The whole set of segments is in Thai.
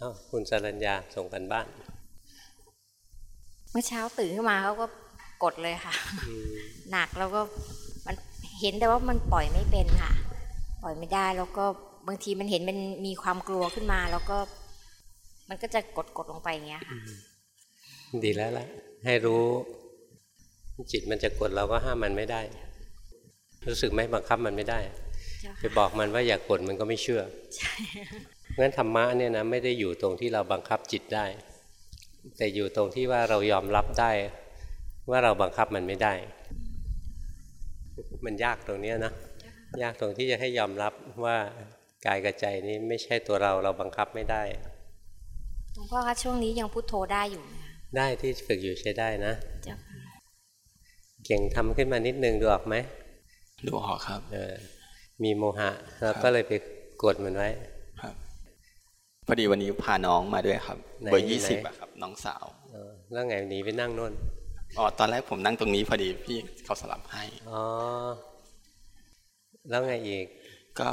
อ้าวคุณสรัญญาส่งกันบ้าน เมื่อเช้าตื่นขึ้นมาเขาก็กดเลยค่ะอืมหนักแล้วก็มันเห็นแต่ว่ามันปล่อยไม่เป็นค่ะ ปล่อยไม่ได้แล้วก็บางทีมันเห็นมันมีความกลัวขึ้นมา แล้วก็ มันก็จะกดกดลงไปอย่างเงี้ยค่ะ ดีแล้วล่ะ ให้รู้ จิตมันจะกดเราก็ห้ามมันไม่ได้ รู้สึกไหมบังคับมันไม่ได้เจ้าไปค่ะบอกมันว่าอย่ากกดมันก็ไม่เชื่อใช่ งั้นธรรมะเนี่ยนะไม่ได้อยู่ตรงที่เราบังคับจิตได้ แต่อยู่ตรงที่ว่าเรายอมรับได้ว่าเราบังคับมันไม่ได้ มันยากตรงเนี้ยนะยากตรงที่จะให้ยอมรับว่ากายกับใจนี้ไม่ใช่ตัวเราเราบังคับไม่ได้หลวงพ่อคะช่วงนี้ยังพุทโธได้อยู่ไหมคะได้ที่ฝึกอยู่ใช้ได้นะเจ้าค่ะเก่งทำขึ้นมานิดนึงดูออกไหมดูออกครับเออมีโมหะเราก็เลยไปกดมันไว้ครับ พอดีวันนี้พาน้องมาด้วยครับไหนเบอร์ยี่ไหนสิบอะครับ น้องสาวเออแล้วไงหนีไปนั่งโน่นอ๋อตอนแรกผมนั่งตรงนี้พอดีพี่เขาสลับให้อ๋อแล้วไงอีก ก็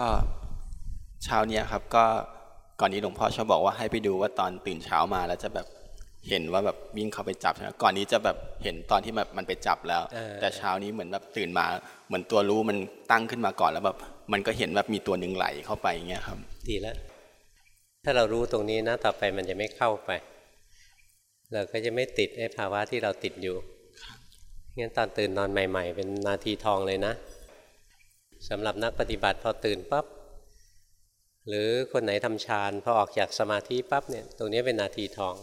เช้าเนี้ยครับ ก็ก่อนนี้หลวงพ่อชอบบอกว่าให้ไปดูว่าตอนตื่นเช้ามาแล้วจะแบบเห็นว่าแบบวิ่งเข้าไปจับใช่ไหมก่อนนี้จะแบบเห็นตอนที่แบบมันไปจับแล้วเออแต่เช้านี้เหมือนแบบตื่นมา เหมือนตัวรู้มันตั้งขึ้นมาก่อนแล้วแบบมันก็เห็นแบบมีตัวหนึ่งไหลเข้าไปอย่างเงี้ยครับ ดีแล้ว ถ้าเรารู้ตรงนี้นะต่อไปมันจะไม่เข้าไป เราก็จะไม่ติดไอ้ภาวะที่เราติดอยู่งั้นตอนตื่นนอนใหม่ ๆ เป็นนาทีทองเลยนะสำหรับนักปฏิบัติพอตื่นปั๊บหรือคนไหนทำฌานพอออกจากสมาธิปั๊บเนี่ยตรงนี้เป็นนาทีทอง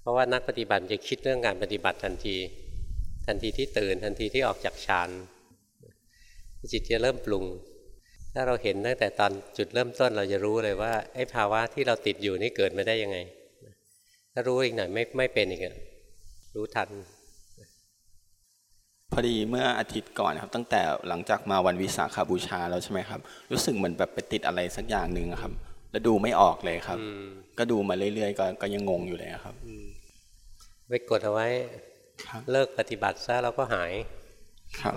เพราะว่านักปฏิบัติจะคิดเรื่องการปฏิบัติทันที ทันทีที่ตื่นทันทีที่ออกจากฌานจิตจะเริ่มปรุง ถ้าเราเห็นตั้งแต่ตอนจุดเริ่มต้นเราจะรู้เลยว่าไอ้ภาวะที่เราติดอยู่นี่เกิดมาได้ยังไง ถ้ารู้อีกหน่อยไม่ไม่เป็นอีกอะรู้ทัน พอดีเมื่ออาทิตย์ก่อนครับ ตั้งแต่หลังจากมาวันวิสาขาบูชาแล้วใช่ไหมครับ รู้สึกเหมือนแบบไปติดอะไรสักอย่างหนึ่งอะครับ แล้วดูไม่ออกเลยครับอืมก็ดูมาเรื่อยๆก็ก็ยังงงอยู่เลยครับไปกดเอาไว้ครับเลิกปฏิบัติซะแล้วก็หายครับ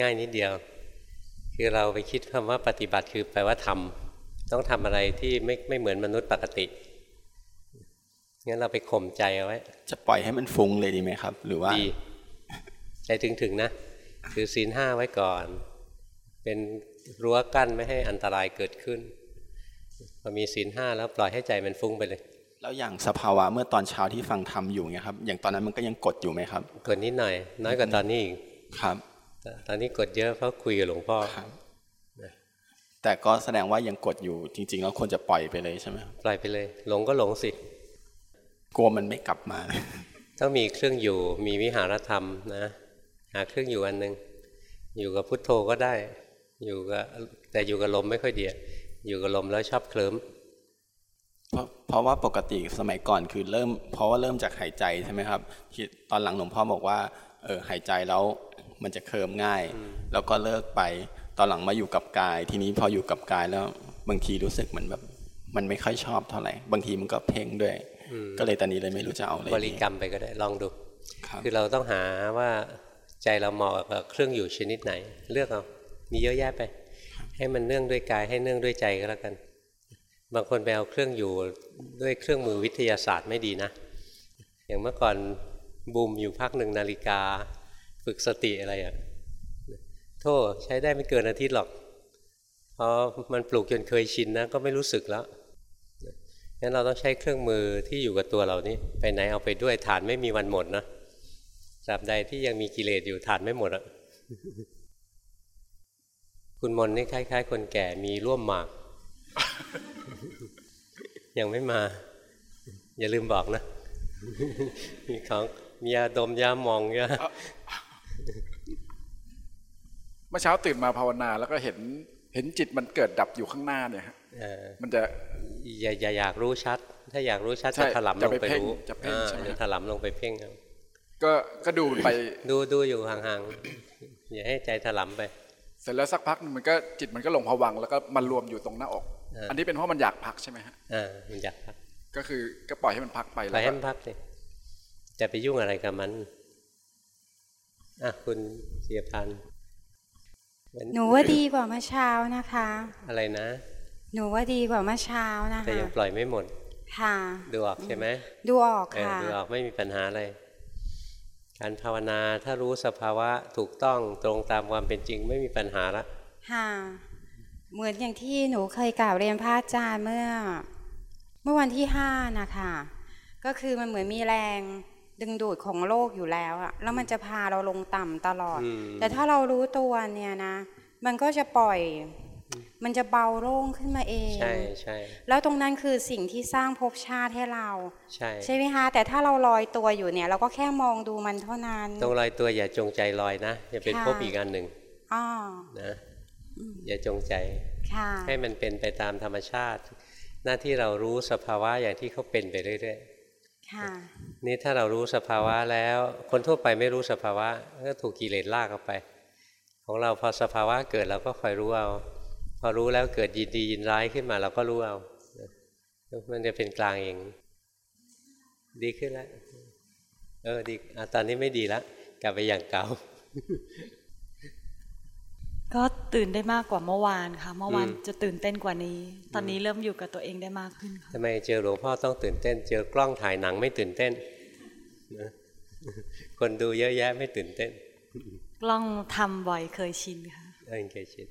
ง่ายนิดเดียว คือเราไปคิดคำว่าปฏิบัติคือแปลว่าทำต้องทำอะไรที่ไม่ไม่เหมือนมนุษย์ปกติงั้นเราไปข่มใจเอาไว้ จะปล่อยให้มันฟุ้งเลยดีไหมครับ หรือว่าดีใจถึงถึงๆนะถือศีลห้าไว้ก่อน เป็นรั้วกั้นไม่ให้อันตรายเกิดขึ้นพอมีศีลห้าแล้วปล่อยให้ใจมันฟุ้งไปเลย แล้วอย่างสภาวะเมื่อตอนเช้าที่ฟังธรรมอยู่เนี่ยครับ อย่างตอนนั้นมันก็ยังกดอยู่ไหมครับ กดนิดหน่อย น้อยกว่าตอนนี้อีกครับแต่ตอนนี้กดเยอะเพราะคุยกับหลวงพ่อครับแต่ก็แสดงว่ายังกดอยู่จริง ๆ แล้วควรจะปล่อยไปเลยใช่ไหมครับปล่อยไปเลย หลงก็หลงสิ กลัวมันไม่กลับมา ต้องมีเครื่องอยู่มีวิหารธรรมนะหาเครื่องอยู่อันหนึ่งอยู่กับพุทโธก็ได้ อยู่กับแต่อยู่กับลมไม่ค่อยดีอะอยู่กับลมแล้วชอบเคลิ้มเพราะเพราะว่าปกติสมัยก่อนคือเริ่ม เพราะว่าเริ่มจากหายใจใช่ไหมครับที่ตอนหลังหลวงพ่อบอกว่าเออหายใจแล้ว มันจะเคลิมง่าย แล้วก็เลิกไปตอนหลังมาอยู่กับกาย ทีนี้พออยู่กับกายแล้วบางทีรู้สึกเหมือนแบบมันไม่ค่อยชอบเท่าไหร่ บางทีมันก็เพ่งด้วย ก็เลยตอนนี้เลยไม่รู้จะเอาอะไรบริกรรมไปก็ได้ลองดูครับคือเราต้องหาว่าใจเราเหมาะกับเครื่องอยู่ชนิดไหน เลือกเอามีเยอะแยะไป ให้มันเนื่องด้วยกายให้เนื่องด้วยใจก็แล้วกัน บางคนไปเอาเครื่องอยู่ด้วยเครื่องมือวิทยาศาสตร์ไม่ดีนะ อย่างเมื่อก่อนบูมอยู่พักหนึ่งนาฬิกา ฝึกสติอะไรอะ่ะโทษใช้ได้ไม่เกินอาทิตย์หรอกพอมันปลูกจนเคยชินนะก็ไม่รู้สึกแล้วงั้นเราต้องใช้เครื่องมือที่อยู่กับตัวเรานี่ไปไหนเอาไปด้วยฐานไม่มีวันหมดนะตราบใดที่ยังมีกิเลสอยู่ฐานไม่หมดอะคุณมนนี่คล้าย ๆ คนแก่มีร่วมหมาก ยังไม่มา อย่าลืมบอกนะ มีของมียาดมยาหมองยา เมื่อเช้าตื่นมาภาวนาแล้วก็เห็นเห็นจิตมันเกิดดับอยู่ข้างหน้าเนี่ยฮะเอ่อมันจะอย่าอย่าอยากรู้ชัด ถ้าอยากรู้ชัดใช่จะถลำลจะงไปไปเพ่งรู้จะเพ่งอ่าใช่ไหมจะถลำลงไปเพ่งเอาก็ก็ดูมันไปดูดูอยู่ห่างๆอย่าให้ใจถลำไป เสร็จแล้วสักพักหนึงมันก็จิตมันก็ลงผวังค์แล้วก็มันรวมอยู่ตรงหน้าอกเอออัอันนี้เป็นเพราะมันอยากพักใช่ไหมฮะอ่ามันอยากพักก็คือก็ปล่อยให้มันพักไปไปแล้วให้ก็มันพักสิจะไปยุ่งอะไรกับมันอะคุณเสียพันธ์วัน หนูว่าดีกว่าเมื่อเช้านะคะ อะไรนะ หนูว่าดีกว่าเมื่อเช้านะแต่คะยังปล่อยไม่หมด ค่ะ ดูออกใช่ไหมดูออกเออค่ะดูออกไม่มีปัญหาอะไรการภาวนาถ้ารู้สภาวะถูกต้องตรงตามความเป็นจริงไม่มีปัญหาละค่ะเหมือนอย่างที่หนูเคยกล่าวเรียนพระอาจารย์เมื่อ เมื่อวันที่ห้านะคะก็คือมันเหมือนมีแรง ดึงดูดของโลกอยู่แล้วอะแล้วมันจะพาเราลงต่ำตลอดอืมแต่ถ้าเรารู้ตัวเนี่ยนะ มันก็จะปล่อย มันจะเบาโล่งขึ้นมาเอง ใช่ใช่แล้วตรงนั้นคือสิ่งที่สร้างภพชาติให้เรา ใช่ใช่ไหมคะแต่ถ้าเราลอยตัวอยู่เนี่ย เราก็แค่มองดูมันเท่านั้นตรงลอยตัวอย่าจงใจลอยนะอย่าเป็นค่ะภพอีกอันหนึ่งอ๋อนะอย่าจงใจค่ะให้มันเป็นไปตามธรรมชาติ หน้าที่เรารู้สภาวะอย่างที่เขาเป็นไปเรื่อยค่ะๆ นี่ถ้าเรารู้สภาวะแล้ว คนทั่วไปไม่รู้สภาวะก็ถูกกิเลสลากเข้าไป ของเราพอสภาวะเกิดเราก็คอยรู้เอา พอรู้แล้วเกิดยินดียินร้ายขึ้นมาเราก็รู้เอา มันจะเป็นกลางเอง ดีขึ้นแล้ว เออดีอตอนนี้ไม่ดีแล้วกลับไปอย่างเก่า ก็ตื่นได้มากกว่าเมื่อวานค่ะเมื่อวานอืมจะตื่นเต้นกว่านี้ ตอนนี้เริ่มอยู่กับตัวเองได้มากขึ้นค่ะทำไมเจอหลวงพ่อต้องตื่นเต้น เจอกล้องถ่ายหนังไม่ตื่นเต้นนะคนดูเยอะแยะไม่ตื่นเต้น กล้องทำบ่อยเคยชินค่ะเออเคยชิน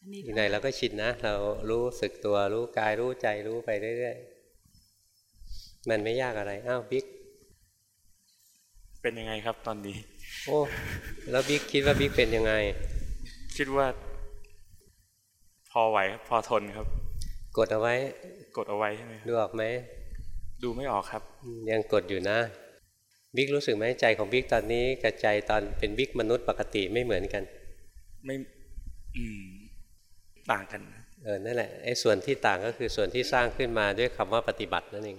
อันนี้อีกหน่อยเราก็ชินนะเรารู้สึกตัวรู้กายรู้ใจรู้ไปเรื่อยๆมันไม่ยากอะไรอ้าวบิ๊กเป็นยังไงครับตอนนี้ โอ้แล้วบิ๊กคิดว่าบิ๊กเป็นยังไง คิดว่า พอไหวครับพอทนครับ กดเอาไว้ กดเอาไว้ใช่ไหมครับดูออกไหมดูไม่ออกครับ ยังกดอยู่นะบิ๊กรู้สึกไหมใจของบิ๊กตอนนี้กับใจตอนเป็นบิ๊กมนุษย์ปกติไม่เหมือนกัน ไม่อืมต่างกันนะเออนั่นแหละไอ้ส่วนที่ต่างก็คือส่วนที่สร้างขึ้นมาด้วยคำว่าปฏิบัตินั่นเอง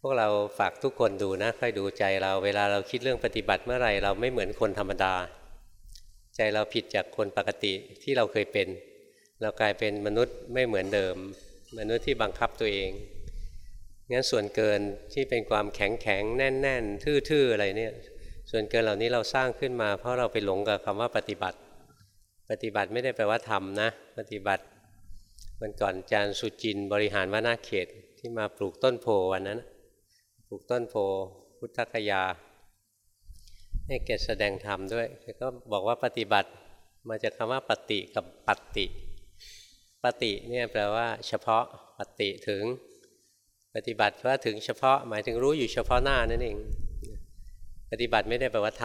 พวกเราฝากทุกคนดูนะค่อยดูใจเรา เวลาเราคิดเรื่องปฏิบัติเมื่อไหร่เราไม่เหมือนคนธรรมดา ใจเราผิดจากคนปกติที่เราเคยเป็น เรากลายเป็นมนุษย์ไม่เหมือนเดิม มนุษย์ที่บังคับตัวเองงั้นส่วนเกินที่เป็นความแข็งแข็งแน่นแน่นทื่อๆอะไรเนี่ย ส่วนเกินเหล่านี้เราสร้างขึ้นมา เพราะเราไปหลงกับคำว่าปฏิบัติ ปฏิบัติไม่ได้แปลว่าทำนะ ปฏิบัติวันก่อนอาจารย์สุจินบริหารวนาเขตที่มาปลูกต้นโพวันนั้น ปลูกต้นโพพุทธคยา ให้เกศแสดงธรรมด้วยแกก็บอกว่าปฏิบัติมาจากคำว่าปฏิกับปัตติปฏิเนี่ยแปลว่า เฉพาะปฏิถึง ปฏิบัติว่าถึงเฉพาะหมายถึงรู้อยู่เฉพาะหน้านั่นเอง ปฏิบัติไม่ได้แปลว่าท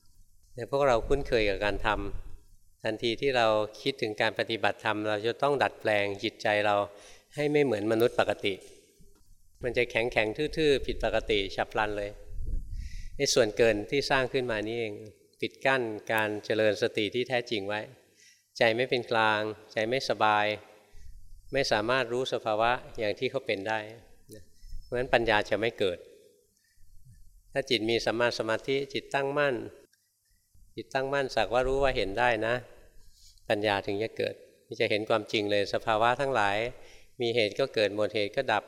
ำแต่พวกเราคุ้นเคยกับการทำทันทีที่เราคิดถึงการปฏิบัติธรรมเราจะต้องดัดแปลงจิตใจเราให้ไม่เหมือนมนุษย์ปกติ มันจะแข็งแข็งทื่อๆ ผิดปกติฉับพลันเลย ในส่วนเกินที่สร้างขึ้นมานี่เองปิดกั้นการเจริญสติที่แท้จริงไว้ ใจไม่เป็นกลาง ใจไม่สบาย ไม่สามารถรู้สภาวะอย่างที่เขาเป็นได้เพราะฉะนั้นปัญญาจะไม่เกิด ถ้าจิตมีสัมมาสมาธิจิตตั้งมั่น จิตตั้งมั่นสักว่ารู้ว่าเห็นได้นะ ปัญญาถึงจะเกิดจะเห็นความจริงเลยสภาวะทั้งหลาย มีเหตุก็เกิดหมดเหตุก็ดับ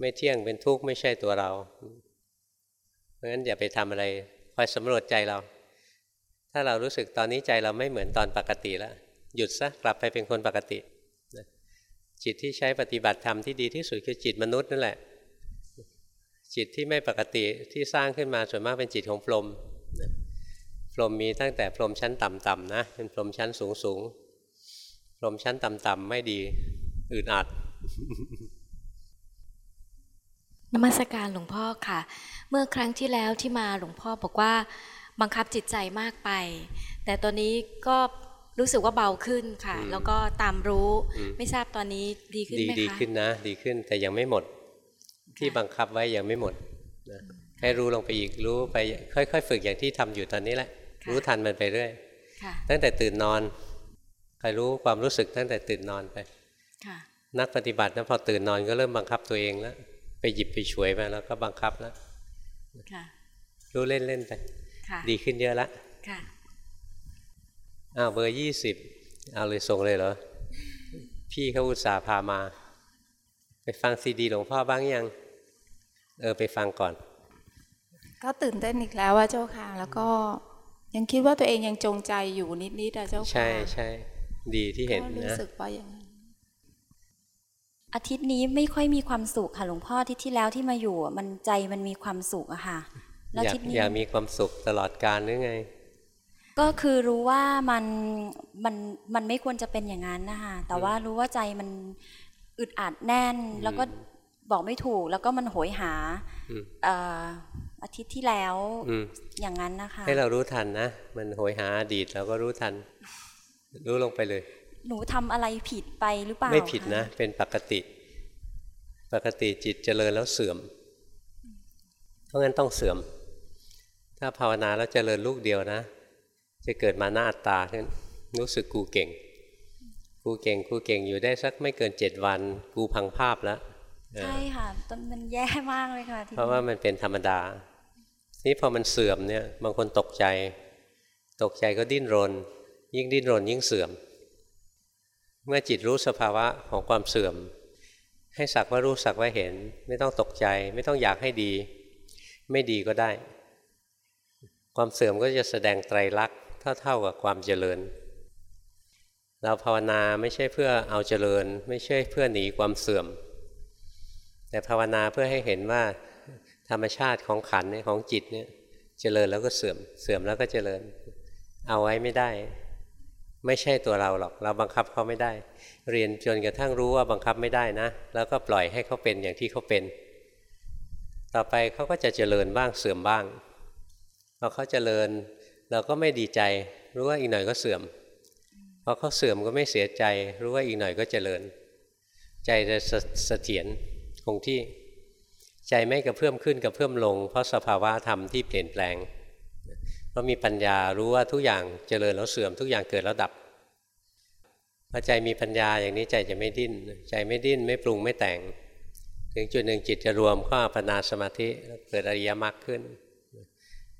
ไม่เที่ยงเป็นทุกข์ไม่ใช่ตัวเรา ราะฉะนั้นอย่าไปทำอะไรคอยสำรวจใจเรา ถ้าเรารู้สึกตอนนี้ใจเราไม่เหมือนตอนปกติแล้วหยุดซะกลับไปเป็นคนปกติจิตที่ใช้ปฏิบัติธรรมที่ดีที่สุดคือจิตมนุษย์นั่นแหละ จิตที่ไม่ปกติที่สร้างขึ้นมาส่วนมากเป็นจิตของพรหมพรหมมีตั้งแต่พรหมชั้นต่ำๆนะเป็นพรหมชั้นสูงๆพรหมชั้นต่ำๆไม่ดีอึดอัด นมัสการหลวงพ่อค่ะ เมื่อครั้งที่แล้วที่มาหลวงพ่อบอกว่าบังคับจิตใจมากไป แต่ตอนนี้ก็รู้สึกว่าเบาขึ้นค่ะอืมแล้วก็ตามรู้อืมไม่ทราบตอนนี้ดีขึ้นดีไหมดีคะขึ้นนะ ดีขึ้นแต่ยังไม่หมด ที่บังคับไว้ยังไม่หมดนะให้รู้ลงไปอีกรู้ไปค่อยๆ ฝึกอย่างที่ทำอยู่ตอนนี้แหละ รู้ทันมันไปเรื่อยค่ะตั้งแต่ตื่นนอนใครรู้ความรู้สึกตั้งแต่ตื่นนอนไปค่ะนักปฏิบัตินะพอตื่นนอนก็เริ่มบังคับตัวเองแล้ว ไปหยิบไปฉวยมาแล้วก็บังคับแล้วค่ะรู้เล่นๆไปค่ะดีขึ้นเยอะละค่ะอ้าวเบอร์ยี่สิบเอาเลยส่งเลยเหรอ พี่เขาอุตส่าห์พามา ไปฟังซีดีหลวงพ่อบ้างยัง เออไปฟังก่อน ก็ตื่นเต้นอีกแล้วว่าเจ้าค่ะ แล้วก็ยังคิดว่าตัวเองยังจงใจอยู่นิดๆอะเจ้าค่ะ ใช่ใช่ดีที่เห็นก็รู้นะสึกว่าอย่างนั้น อาทิตย์นี้ไม่ค่อยมีความสุขค่ะหลวงพ่ออาทิตย์ที่แล้วที่มาอยู่อะมันใจมันมีความสุขอะค่ะแล้วอยาอากทิตย์นี้อยากมีความสุขตลอดการหรือไง ก็คือรู้ว่ามันมันมันไม่ควรจะเป็นอย่างนั้นนะคะแต่ว่ารู้ว่าใจมันอึดอัดแน่น แล้วก็บอกไม่ถูก แล้วก็มันโหยหาอืมเอ่ออาทิตย์ที่แล้วอืมอย่างนั้นนะคะ ให้เรารู้ทันนะ มันโหยหาอดีตเราก็รู้ทัน รู้ลงไปเลย หนูทำอะไรผิดไปหรือเปล่า ไม่ผิดคนะ เป็นปกติ ปกติจิตเจริญแล้วเสื่อม เพราะงั้นต้องเสื่อม ถ้าภาวนาแล้วเจริญลูกเดียวนะ จะเกิดมาหน้าอัตตาขึ้นรู้สึกกูเก่ง กูเก่งกูเก่งอยู่ได้สักไม่เกินเจ็ดวัน กูพังภาพแล้วเออใช่ค่ะตอนมันแย่มากเลยค่ะทีเพราะว่ามันเป็นธรรมดา นี่พอมันเสื่อมเนี่ยบางคนตกใจ ตกใจก็ดิ้นรน ยิ่งดิ้นรนยิ่งเสื่อม เมื่อจิตรู้สภาวะของความเสื่อม ให้สักว่ารู้สักว่าเห็น ไม่ต้องตกใจ ไม่ต้องอยากให้ดี ไม่ดีก็ได้ ความเสื่อมก็จะแสดงไตรลักษณ์เท่าๆกับความเจริญ เราภาวนาไม่ใช่เพื่อเอาเจริญ ไม่ใช่เพื่อหนีความเสื่อม แต่ภาวนาเพื่อให้เห็นว่าธรรมชาติของขันนี่ของจิตเนี่ยเจริญแล้วก็เสื่อม เสื่อมแล้วก็เจริญ เอาไว้ไม่ได้ ไม่ใช่ตัวเราหรอก เราบังคับเขาไม่ได้ เรียนจนกระทั่งรู้ว่าบังคับไม่ได้นะ แล้วก็ปล่อยให้เขาเป็นอย่างที่เขาเป็น ต่อไปเขาก็จะเจริญบ้างเสื่อมบ้างพอเขาเจริญเราก็ไม่ดีใจ รู้ว่าอีกหน่อยก็เสื่อมพอเขาเสื่อมก็ไม่เสียใจ รู้ว่าอีกหน่อยก็เจริญ ใจจะเสเสถียรคงที่ ใจไม่กระเพื่อมขึ้นกระเพื่อมลง เพราะสภาวะธรรมที่เปลี่ยนแปลง พรามีปัญญารู้ว่าทุกอย่างเจริญแล้วเสื่อมทุกอย่างเกิดแล้วดับพอใจมีปัญญาอย่างนี้ใจจะไม่ดิ้น ใจไม่ดิ้นไม่ปรุงไม่แต่ง ถึงจุดหนึ่งจิตจะรวมเข้าอัปนาสมาธิเกิดอริยมรรคขึ้น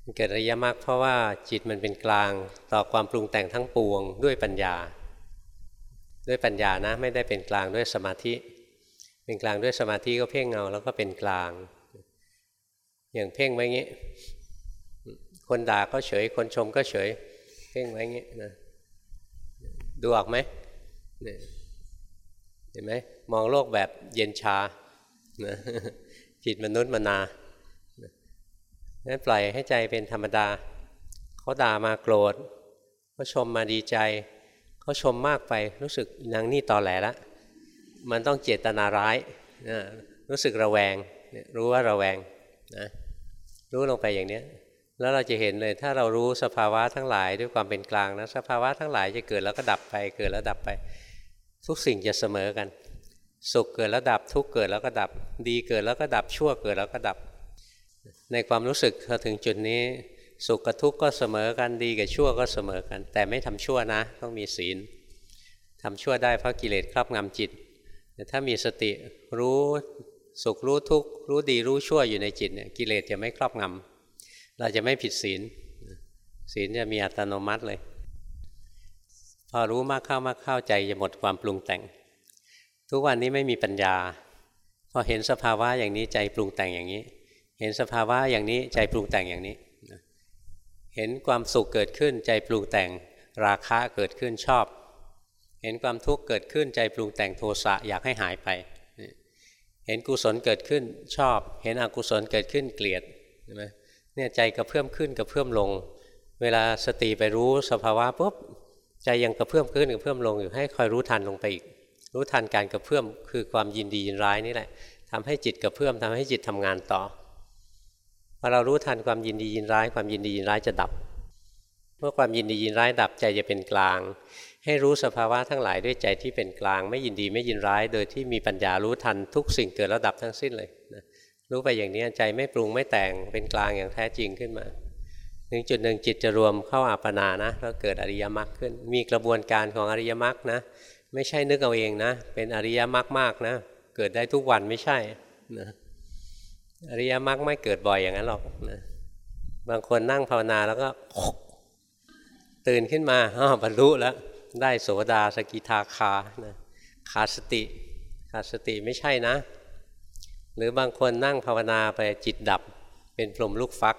มันเกิดอริยมรรคเพราะว่าจิตมันเป็นกลางต่อความปรุงแต่งทั้งปวงด้วยปัญญา ด้วยปัญญานะไม่ได้เป็นกลางด้วยสมาธิ เป็นกลางด้วยสมาธิก็เพ่งเงาแล้วก็เป็นกลาง อย่างเพ่งไว้งี้ คนด่าก็เฉย คนชมก็เฉยเพ่งไว้เงี้ยนะดูออกไหมเห็นไหมมองโลกแบบเย็นชาจิตมนุษย์มนานั้นปล่อยให้ใจเป็นธรรมดา เขาด่ามาโกรธเขาชมมาดีใจ เขาชมมากไปรู้สึกนางนี่ตอแหลละ มันต้องเจตนาร้ายนะรู้สึกระแวง รู้ว่าระแวงนะรู้ลงไปอย่างเนี้ย แล้วเราจะเห็นเลยถ้าเรารู้สภาวะทั้งหลายด้วยความเป็นกลางนะสภาวะทั้งหลายจะเกิดแล้วก็ดับไป เกิดแล้วดับไป ทุกสิ่งจะเสมอกัน สุขเกิดแล้วดับทุกเกิดแล้วก็ดับ ดีเกิดแล้วก็ดับชั่วเกิดแล้วก็ดับ ในความรู้สึกพอถึงจุดนี้ สุขกับทุกข์ก็เสมอกันดีกับชั่วก็เสมอกัน แต่ไม่ทำชั่วนะ ต้องมีศีลทำชั่วได้เพราะกิเลสครอบงำจิตแต่ถ้ามีสติรู้สุขรู้ทุกข์รู้ดีรู้ชั่วอยู่ในจิตเนี่ยกิเลสจะไม่ครอบงำ เราจะไม่ผิดศีล ศีลจะมีอัตโนมัติเลย พอรู้มากเข้ามากเข้าใจจะหมดความปรุงแต่ง ทุกวันนี้ไม่มีปัญญา พอเห็นสภาวะอย่างนี้ใจปรุงแต่งอย่างนี้ เห็นสภาวะอย่างนี้ใจปรุงแต่งอย่างนี้ เห็นความสุขเกิดขึ้นใจปรุงแต่งราคะเกิดขึ้นชอบ เห็นความทุกข์เกิดขึ้นใจปรุงแต่งโทสะอยากให้หายไป เห็นกุศลเกิดขึ้นชอบ เห็นอกุศลเกิดขึ้นเกลียดใช่ไหม เนี่ยใจกระเพื่อมขึ้นกระเพื่อมลง เวลาสติไปรู้สภาวะปุ๊บใจยังกระเพื่อมขึ้นกระเพื่อมลงอยู่ให้คอยรู้ทันลงไปอีก รู้ทันการกระเพื่อมคือความยินดียินร้ายนี่แหละทำให้จิตกระเพื่อมทำให้จิตทำงานต่อพอเรารู้ทันความยินดียินร้าย ความยินดียินร้ายจะดับ เมื่อความยินดียินร้ายดับใจจะเป็นกลาง ให้รู้สภาวะทั้งหลายด้วยใจที่เป็นกลาง ไม่ยินดีไม่ยินร้าย โดยที่มีปัญญารู้ทันทุกสิ่งเกิดแล้วดับทั้งสิ้นเลย รู้ไปอย่างนี้ใจไม่ปรุงไม่แต่งเป็นกลางอย่างแท้จริงขึ้นมาถึงจุดหนึ่งจิตจะรวมเข้าอัปปนานะแล้วเกิดอริยมรรคขึ้น มีกระบวนการของอริยมรรคนะ ไม่ใช่นึกเอาเองนะ เป็นอริยมรรคมากนะ เกิดได้ทุกวันไม่ใช่นะอริยมรรคไม่เกิดบ่อยอย่างนั้นหรอกนะบางคนนั่งภาวนาแล้วก็ตื่นขึ้นมาอ๋อบรรลุแล้วได้โสดาสกิทาคานะขาดสติขาดสติไม่ใช่นะ หรือบางคนนั่งภาวนาไปจิตดับ เป็นพรมลูกฟัก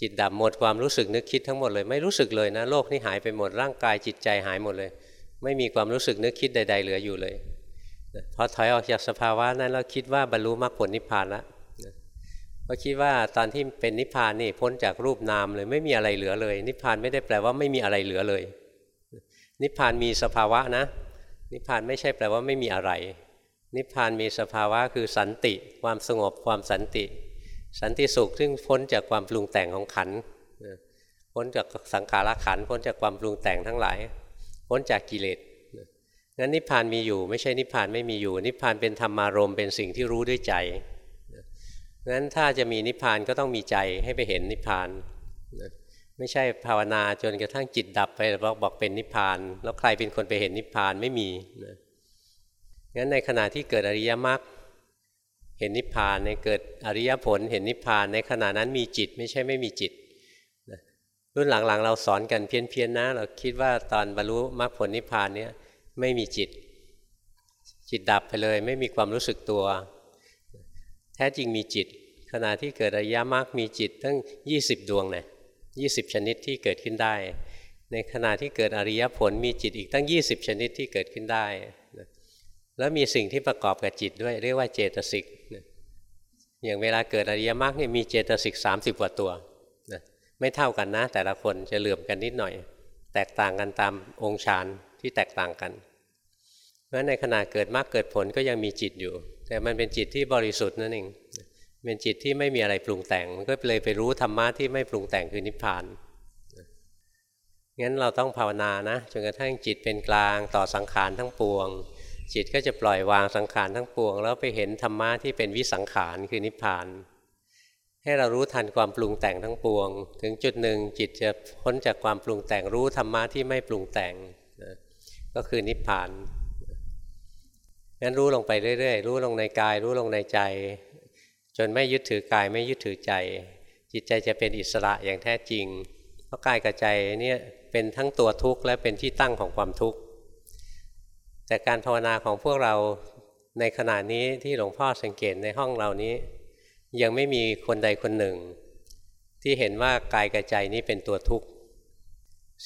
จิตดับหมดความรู้สึกนึกคิดทั้งหมดเลย ไม่รู้สึกเลยนะโลกนี้หายไปหมดร่างกายจิตใจหายหมดเลย ไม่มีความรู้สึกนึกคิดใด ๆ เหลืออยู่เลยพอถอยออกจากสภาวะนั้นเราคิดว่าบรรลุมรรคผลนิพพานแล้วเพราะคิดว่าตอนที่เป็นนิพพานนี่พ้นจากรูปนามเลยไม่มีอะไรเหลือเลย นิพพานไม่ได้แปลว่าไม่มีอะไรเหลือเลย นิพพานมีสภาวะนะ นิพพานไม่ใช่แปลว่าไม่มีอะไร นิพพานมีสภาวะคือสันติ ความสงบความสันติ สันติสุขซึ่งพ้นจากความปรุงแต่งของขันพ้นจากสังขารขันพ้นจากความปรุงแต่งทั้งหลาย พ้นจากกิเลสงั้นนิพพานมีอยู่ไม่ใช่นิพพานไม่มีอยู่ นิพพานเป็นธรรมารมเป็นสิ่งที่รู้ด้วยใจงั้นถ้าจะมีนิพพานก็ต้องมีใจให้ไปเห็นนิพพานไม่ใช่ภาวนาจนกระทั่งจิตดับไปบอกบอกเป็นนิพพาน แล้วใครเป็นคนไปเห็นนิพพานไม่มี งั้นในขณะที่เกิดอริยมรรคเห็นนิพพานในเกิดอริยผลเห็นนิพพานในขณะนั้นมีจิตไม่ใช่ไม่มีจิตรุ่นหลังๆ เราสอนกันเพี้ยนๆนะ เราคิดว่าตอนบรรลุมรรคผลนิพพานเนี่ยไม่มีจิต จิตดับไปเลย ไม่มีความรู้สึกตัว แท้จริงมีจิต ขณะที่เกิดอริยมรรคมีจิตตั้ง 20 ดวงเนี่ยยีชนิดที่เกิดขึ้นได้ ในขณะที่เกิดอริยผลมีจิตอีกตั้ง 20 ชนิดที่เกิดขึ้นได้ แล้วมีสิ่งที่ประกอบกับจิตด้วย เรียกว่าเจตสิกอย่างเวลาเกิดอริยมรรคเนี่ยมีเจตสิก30กว่าตัวนะไม่เท่ากันนะ แต่ละคนจะเหลื่อมกันนิดหน่อย แตกต่างกันตามองค์ฌานที่แตกต่างกัน เพราะในขณะเกิดมรรคเกิดผลก็ยังมีจิตอยู่ แต่มันเป็นจิตที่บริสุทธิ์นั่นเองเป็นจิตที่ไม่มีอะไรปรุงแต่งมันก็เลยไปรู้ธรรมะที่ไม่ปรุงแต่งคือนิพพานงั้นเราต้องภาวนานะจนกระทั่งจิตเป็นกลางต่อสังขารทั้งปวง จิตก็จะปล่อยวางสังขารทั้งปวง แล้วไปเห็นธรรมะที่เป็นวิสังขารคือนิพพาน ให้เรารู้ทันความปรุงแต่งทั้งปวง ถึงจุดหนึ่งจิตจะพ้นจากความปรุงแต่งรู้ธรรมะที่ไม่ปรุงแต่งนะก็คือนิพพานงั้นรู้ลงไปเรื่อยๆ รู้ลงในกาย รู้ลงในใจ จนไม่ยึดถือกายไม่ยึดถือใจ จิตใจจะเป็นอิสระอย่างแท้จริง เพราะกายกับใจเนี่ยเป็นทั้งตัวทุกข์และเป็นที่ตั้งของความทุกข์ แต่การภาวนาของพวกเราในขณะนี้ที่หลวงพ่อสังเกตในห้องเรานี้ ยังไม่มีคนใดคนหนึ่ง ที่เห็นว่ากายกับใจนี้เป็นตัวทุกข์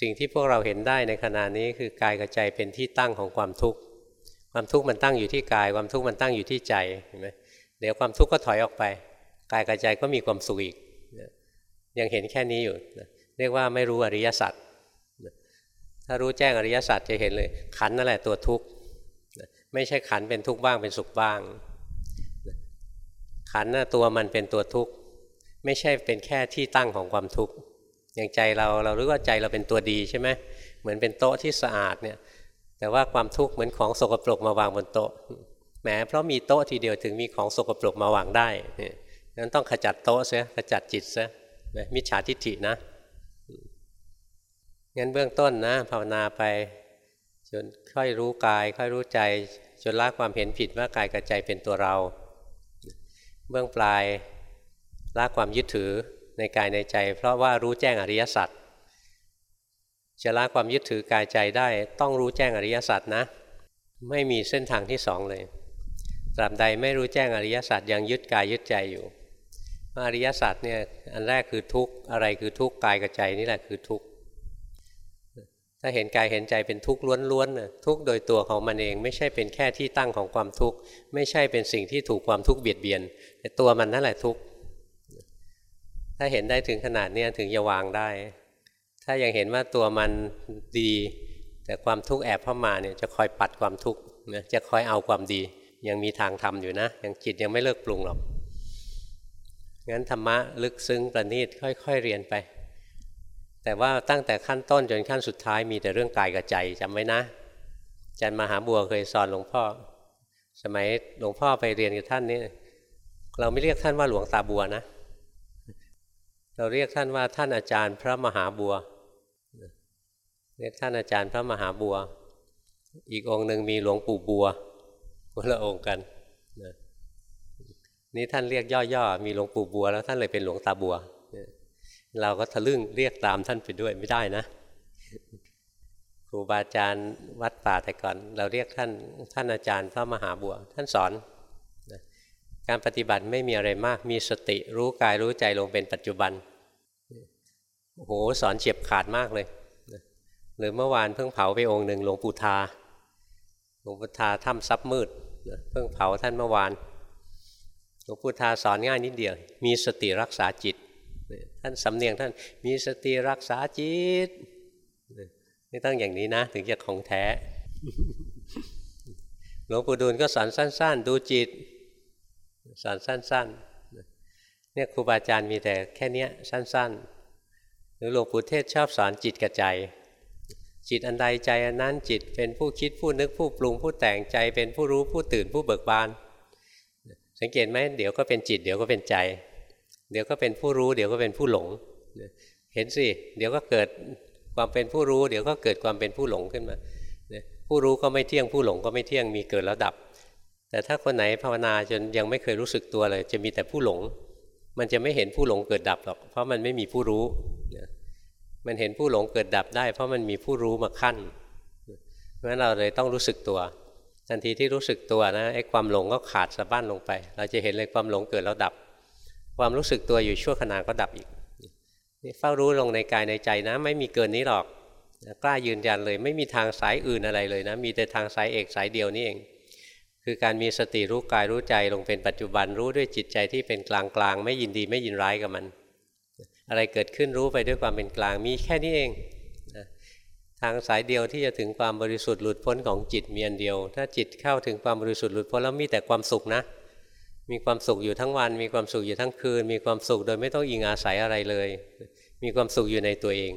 สิ่งที่พวกเราเห็นได้ในขณะนี้คือกายกับใจเป็นที่ตั้งของความทุกข์ความทุกข์มันตั้งอยู่ที่กาย ความทุกข์มันตั้งอยู่ที่ใจเห็นไหมเดี๋ยวความทุกข์ก็ถอยออกไป กายกับใจก็มีความสุขอีกยังเห็นแค่นี้อยู่เรียกว่าไม่รู้อริยสัจ ถ้ารู้แจ้งอริยสัจจะเห็นเลย ขันนั่นแหละตัวทุกข์ไม่ใช่ขันเป็นทุกข์บ้างเป็นสุขบ้าง ขันน่ะตัวมันเป็นตัวทุกข์ไม่ใช่เป็นแค่ที่ตั้งของความทุกข์อย่างใจเราเรารู้ว่าใจเราเป็นตัวดีใช่ไหมเหมือนเป็นโต๊ะที่สะอาดเนี่ยแต่ว่าความทุกข์เหมือนของสกปรกมาวางบนโต๊ะแหมเพราะมีโต๊ะทีเดียวถึงมีของสกปรกมาวางได้นั้นต้องขจัดโต๊ะเสียขจัดจิตเสียมิจฉาทิฏฐินะ งั้นเบื้องต้นนะภาวนาไปจนค่อยรู้กาย ค่อยรู้ใจจนละความเห็นผิดว่ากายกับใจเป็นตัวเรา เบื้องปลายละความยึดถือในกายในใจ เพราะว่ารู้แจ้งอริยสัจจะละความยึดถือกายใจได้ต้องรู้แจ้งอริยสัจนะ ไม่มีเส้นทางที่สองเลยตราบใดไม่รู้แจ้งอริยสัจยังยึดกายยึดใจอยู่อริยสัจเนี่ยอันแรกคือทุกข์อะไรคือทุกข์กายกับใจนี่แหละคือทุกข์ ถ้าเห็นกายเห็นใจเป็นทุกข์ล้วนๆทุกข์โดยตัวของมันเอง ไม่ใช่เป็นแค่ที่ตั้งของความทุกข์ ไม่ใช่เป็นสิ่งที่ถูกความทุกข์เบียดเบียน แต่ตัวมันนั่นแหละทุกข์ ถ้าเห็นได้ถึงขนาดนี้ถึงจะวางได้ ถ้ายังเห็นว่าตัวมันดี แต่ความทุกข์แอบเข้ามาเนี่ยจะคอยปัดความทุกข์นะจะคอยเอาความดี ยังมีทางทำอยู่นะ ยังจิตยังไม่เลิกปรุงหรอกงั้นธรรมะลึกซึ้งประณีตค่อย ๆ เรียนไป แต่ว่าตั้งแต่ขั้นต้นจนขั้นสุดท้ายมีแต่เรื่องกายกับใจจำไว้นะอาจารย์มหาบัวเคยสอนหลวงพ่อ สมัยหลวงพ่อไปเรียนกับท่านนี่เราไม่เรียกท่านว่าหลวงตาบัวนะ เราเรียกท่านว่าท่านอาจารย์พระมหาบัว เรียกท่านอาจารย์พระมหาบัว อีกองค์หนึ่งมีหลวงปู่บัวคนละองค์กันนี่ท่านเรียกย่อๆมีหลวงปู่บัว แล้วท่านเลยเป็นหลวงตาบัว เราก็ทะลึ่งเรียกตามท่านไปด้วยไม่ได้นะครูบาอาจารย์วัดป่าแต่ก่อน เราเรียกท่านท่านอาจารย์พระมหาบัว ท่านสอนการปฏิบัติไม่มีอะไรมาก มีสติรู้กายรู้ใจลงเป็นปัจจุบันโอ้โหสอนเฉียบขาดมากเลยหรือเมื่อวานเพิ่งเผาไปองค์หนึ่งหลวงปู่ทาหลวงปู่ทาถ้ำซับมืดเพิ่งเผาท่านเมื่อวานหลวงปู่ทาสอนง่ายนิดเดียว มีสติรักษาจิต ท่านสำเนียงท่านมีสติรักษาจิตไม่ต้องอย่างนี้นะ ถึงจะของแท้หลวงปู่ดูลก็สอนสั้น ๆ ดูจิต สอนสั้น ๆ เนี่ยครูบาอาจารย์มีแต่แค่นี้สั้น ๆ หรือหลวงปู่เทศชอบสอนจิตกระใจ จิตอันใดใจอันนั้นจิตเป็นผู้คิดผู้นึกผู้ปรุงผู้แต่งใจเป็นผู้รู้ผู้ตื่นผู้เบิกบาน สังเกตไหมเดี๋ยวก็เป็นจิต เดี๋ยวก็เป็นใจ เดี๋ยวก็เป็นผู้รู้ เดี๋ยวก็เป็นผู้หลง เห็นสิ เดี๋ยวก็เกิดความเป็นผู้รู้ เดี๋ยวก็เกิดความเป็นผู้หลงขึ้นมา ผู้รู้ก็ไม่เที่ยง ผู้หลงก็ไม่เที่ยง มีเกิดแล้วดับ แต่ถ้าคนไหนภาวนาจนยังไม่เคยรู้สึกตัวเลย จะมีแต่ผู้หลง มันจะไม่เห็นผู้หลงเกิดดับหรอก เพราะมันไม่มีผู้รู้ มันเห็นผู้หลงเกิดดับได้ เพราะมันมีผู้รู้มาขั้น เพราะฉะนั้นเราเลยต้องรู้สึกตัว ทันทีที่รู้สึกตัวนะ ไอ้ความหลงก็ขาดสะบั้นลงไป เราจะเห็นเลยความหลงเกิดแล้วดับ ความรู้สึกตัวอยู่ชั่วขณะก็ดับอีกนี่เฝ้ารู้ลงในกายในใจนะ ไม่มีเกินนี้หรอกกล้ายืนยันเลย ไม่มีทางสายอื่นอะไรเลยนะ มีแต่ทางสายเอกสายเดียวนี่เอง คือการมีสติรู้กายรู้ใจลงเป็นปัจจุบันรู้ด้วยจิตใจที่เป็นกลางกลางไม่ยินดีไม่ยินร้ายกับมัน อะไรเกิดขึ้นรู้ไปด้วยความเป็นกลางมีแค่นี้เองทางสายเดียวที่จะถึงความบริสุทธิ์หลุดพ้นของจิตมีอันเดียว ถ้าจิตเข้าถึงความบริสุทธิ์หลุดพ้นแล้วมีแต่ความสุขนะ มีความสุขอยู่ทั้งวัน มีความสุขอยู่ทั้งคืน มีความสุขโดยไม่ต้องอิงอาศัยอะไรเลย มีความสุขอยู่ในตัวเอง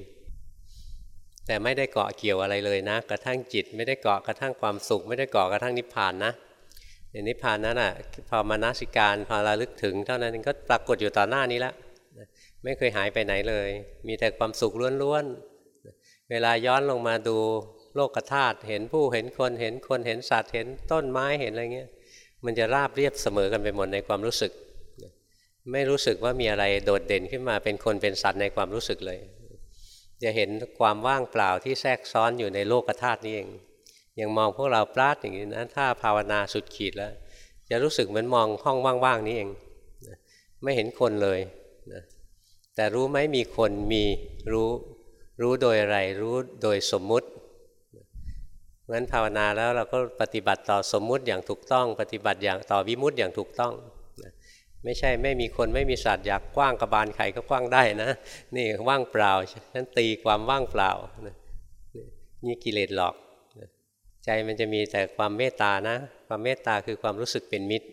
แต่ไม่ได้เกาะเกี่ยวอะไรเลยนะ กระทั่งจิต ไม่ได้เกาะกระทั่งความสุข ไม่ได้เกาะกระทั่งนิพพานนะในนิพพานนั้นอะพอมานาสิการพอระลึกถึง เท่านั้นก็ปรากฏอยู่ต่อหน้านี้แล้วไม่เคยหายไปไหนเลย มีแต่ความสุขล้วนๆเวลาย้อนลงมาดูโลกธาตุเห็นผู้เห็นคนเห็นคนเห็นสัตว์เห็นต้นไม้เห็นอะไรเงี้ย มันจะราบเรียบเสมอกันไปหมดในความรู้สึก ไม่รู้สึกว่ามีอะไรโดดเด่นขึ้นมาเป็นคนเป็นสัตว์ในความรู้สึกเลย จะเห็นความว่างเปล่าที่แทรกซ้อนอยู่ในโลกธาตุนี้เองยังมองพวกเราปราดอย่างนี้นะถ้าภาวนาสุดขีดแล้ว จะรู้สึกเหมือนมองห้องว่างๆนี้เองไม่เห็นคนเลยนะแต่รู้ไหมมีคนมีรู้รู้โดยอะไรรู้โดยสมมุติ งั้นภาวนาแล้วเราก็ปฏิบัติต่อสมมุติอย่างถูกต้อง ปฏิบัติอย่างต่อวิมุตติอย่างถูกต้องไม่ใช่ไม่มีคนไม่มีสัตว์อยากกว้างกระบาลใครก็กว้างได้นะ นี่ว่างเปล่าฉันตีความว่างเปล่านี่กิเลสหลอก ใจมันจะมีแต่ความเมตตานะ ความเมตตาคือความรู้สึกเป็นมิตร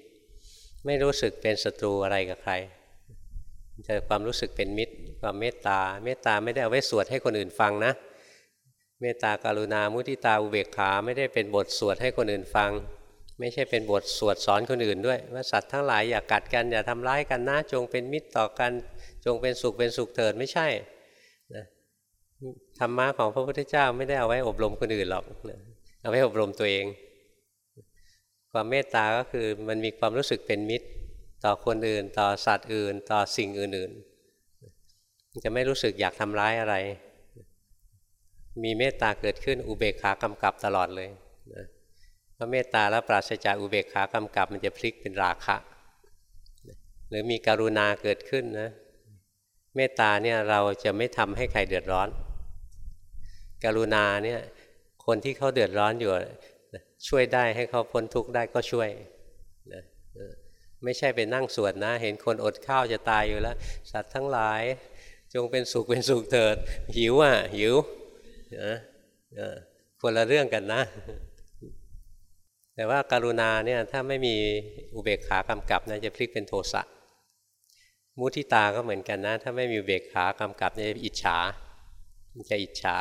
ไม่รู้สึกเป็นศัตรูอะไรกับใครจะความรู้สึกเป็นมิตร ความเมตตาเมตตาไม่ได้เอาไว้สวดให้คนอื่นฟังนะ เมตตากรุณามุทิตาอุเบกขาไม่ได้เป็นบทสวดให้คนอื่นฟัง ไม่ใช่เป็นบทสวดสอนคนอื่นด้วย ว่าสัตว์ทั้งหลายอย่ากัดกันอย่าทำร้ายกันนะจงเป็นมิตรต่อกันจงเป็นสุขเป็นสุขเถิดไม่ใช่นะธรรมะของพระพุทธเจ้าไม่ได้เอาไว้อบรมคนอื่นหรอกเอาไว้อบรมตัวเอง ความเมตตาก็คือมันมีความรู้สึกเป็นมิตร ต่อคนอื่น ต่อสัตว์อื่น ต่อสิ่งอื่นๆจะไม่รู้สึกอยากทำร้ายอะไร มีเมตตาเกิดขึ้นอุเบกขากำกับตลอดเลยนะพราะเมตตาแล้วปราศจากอุเบกขากำกับมันจะพลิกเป็นราคะ หรือมีกรุณาเกิดขึ้นนะเมตตาเนี่ยเราจะไม่ทำให้ใครเดือดร้อน กรุณาเนี่ยคนที่เขาเดือดร้อนอยู่ช่วยได้ให้เขาพ้นทุกข์ได้ก็ช่วยนะไม่ใช่ไปนั่งสวดนะ เห็นคนอดข้าวจะตายอยู่แล้ว สัตว์ทั้งหลาย จงเป็นสุขเป็นสุขเถิด หิวอะหิว นะคนละเรื่องกันนะ แต่ว่าการุณาเนี่ยถ้าไม่มีอุเบกขากำกับนะจะพลิกเป็นโทสะมุทิตาก็เหมือนกันนะ ถ้าไม่มีอุเบกขากำกับจะอิจฉาจะอิจฉา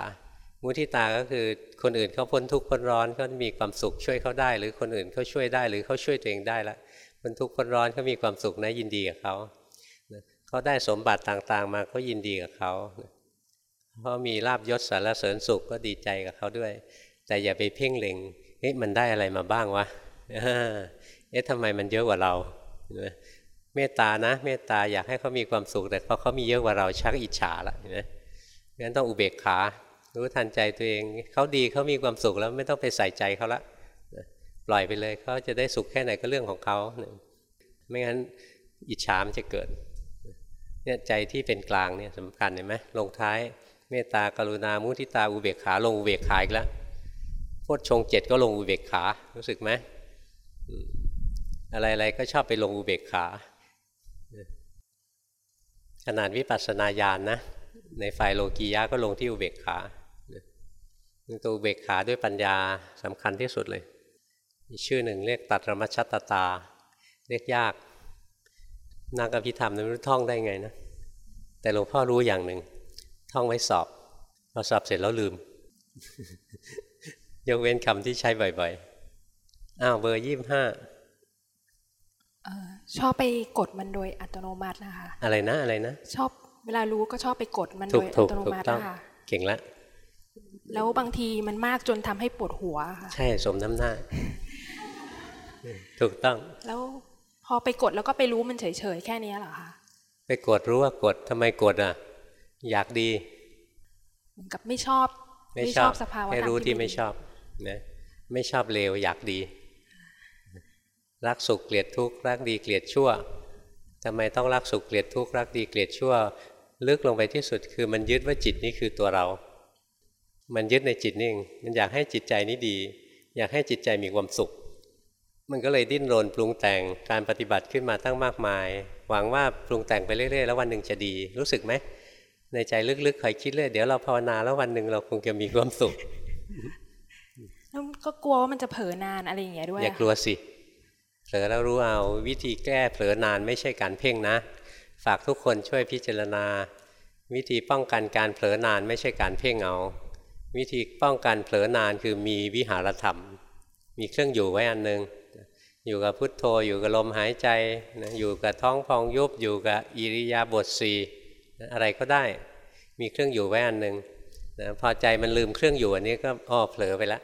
มุทิตาก็คือคนอื่นเขาพ้นทุกข์พ้นร้อนเขามีความสุขช่วยเขาได้ หรือคนอื่นเขาช่วยได้หรือเขาช่วยตัวเองได้ละพ้นทุกข์พ้นร้อนเขามีความสุขนะยินดีกับเขาเขาได้สมบัติต่างๆ มาเขายินดีกับเขา เขามีลาบยศสารเสริญสุขก็ดีใจกับเขาด้วย แต่อย่าไปเพ่งเล็งเอ๊ะมันได้อะไรมาบ้างวะเอ๊ะทำไมมันเยอะกว่าเราเมตตานะ เมตตาอยากให้เขามีความสุข แต่พอเขามีเยอะกว่าเราชักอิจฉาละเห็นไหมงั้นต้องอุเบกขา รู้ทันใจตัวเอง เขาดีเขามีความสุขแล้วไม่ต้องไปใส่ใจเขาละปล่อยไปเลยเขาจะได้สุขแค่ไหนก็เรื่องของเขาไม่งั้นอิจฉามันจะเกิดเนี่ยใจที่เป็นกลางเนี่ยสำคัญเห็นไหมลงท้าย เมตตากรุณามุทิตาอุเบกขาลงอุเบกขาอีกแล้วโพชฌงเจ็ดก็ลงอุเบกขารู้สึกไหมอะไรๆก็ชอบไปลงอุเบกขา ขนาดวิปัสสนาญาณนนะในฝ่ายโลกียะก็ลงที่อุเบกขาตัวอุเบกขาด้วยปัญญาสำคัญที่สุดเลยมีชื่อหนึ่งเรียกตัดรมชัตตา เรียกยากนักอภิธรรมไม่รู้ท่องได้ไงนะ แต่หลวงพ่อรู้อย่างหนึ่ง ท่องไว้สอบพอสอบเสร็จแล้วลืม ยกเว้นคำที่ใช้บ่อยๆอ้าวเบอร์ยี่ห้าชอบไปกดมันโดยอัตโนมัตินะคะ อะไรนะอะไรนะ ชอบเวลารู้ก็ชอบไปกดมันโดยอัตโนมัตินะคะเก่งละแล้วบางทีมันมากจนทำให้ปวดหัวค่ะใช่สมน้ำหน้า ถูกต้อง แล้วพอไปกดแล้วก็ไปรู้มันเฉยๆแค่นี้เหรอคะไปกดรู้ว่ากดทำไมกดอะ อยากดีเหมือนกับไม่ชอบ ไม่ชอบสภาวะให้รู้ที่ไม่ชอบนะไม่ชอบเลวอยากดี รักสุขเกลียดทุกข์รักดีเกลียดชั่วทำไมต้องรักสุขเกลียดทุกข์รักดีเกลียดชั่ว ลึกลงไปที่สุดคือมันยึดว่าจิตนี้คือตัวเรา มันยึดในจิตนี่เองมันอยากให้จิตใจนี้ดี อยากให้จิตใจมีความสุข มันก็เลยดิ้นรนปรุงแต่งการปฏิบัติขึ้นมาตั้งมากมาย หวังว่าปรุงแต่งไปเรื่อยๆ แล้ววันหนึ่งจะดี รู้สึกไหม ในใจลึกๆคอยคิดเลย เดี๋ยวเราภาวนาแล้ววันหนึ่งเราคงจะมีความสุขแล้วก็กลัวว่ามันจะเผลอนานอะไรอย่างเงี้ยด้วยอย่ากลัวสิเผลอแล้วรู้เอาวิธีแก้เผลอนานไม่ใช่การเพ่งนะ ฝากทุกคนช่วยพิจารณา วิธีป้องกันการเผลอนานไม่ใช่การเพ่งเอา วิธีป้องกันเผลอนานคือมีวิหารธรรม มีเครื่องอยู่ไว้อันหนึ่งอยู่กับพุทโธอยู่กับลมหายใจอยู่กับท้องพองยุบอยู่กับอิริยาบถสี่ อะไรก็ได้ มีเครื่องอยู่ไว้อันหนึ่งพอใจมันลืมเครื่องอยู่อันนี้ก็อ้อเผลอไปแล้ว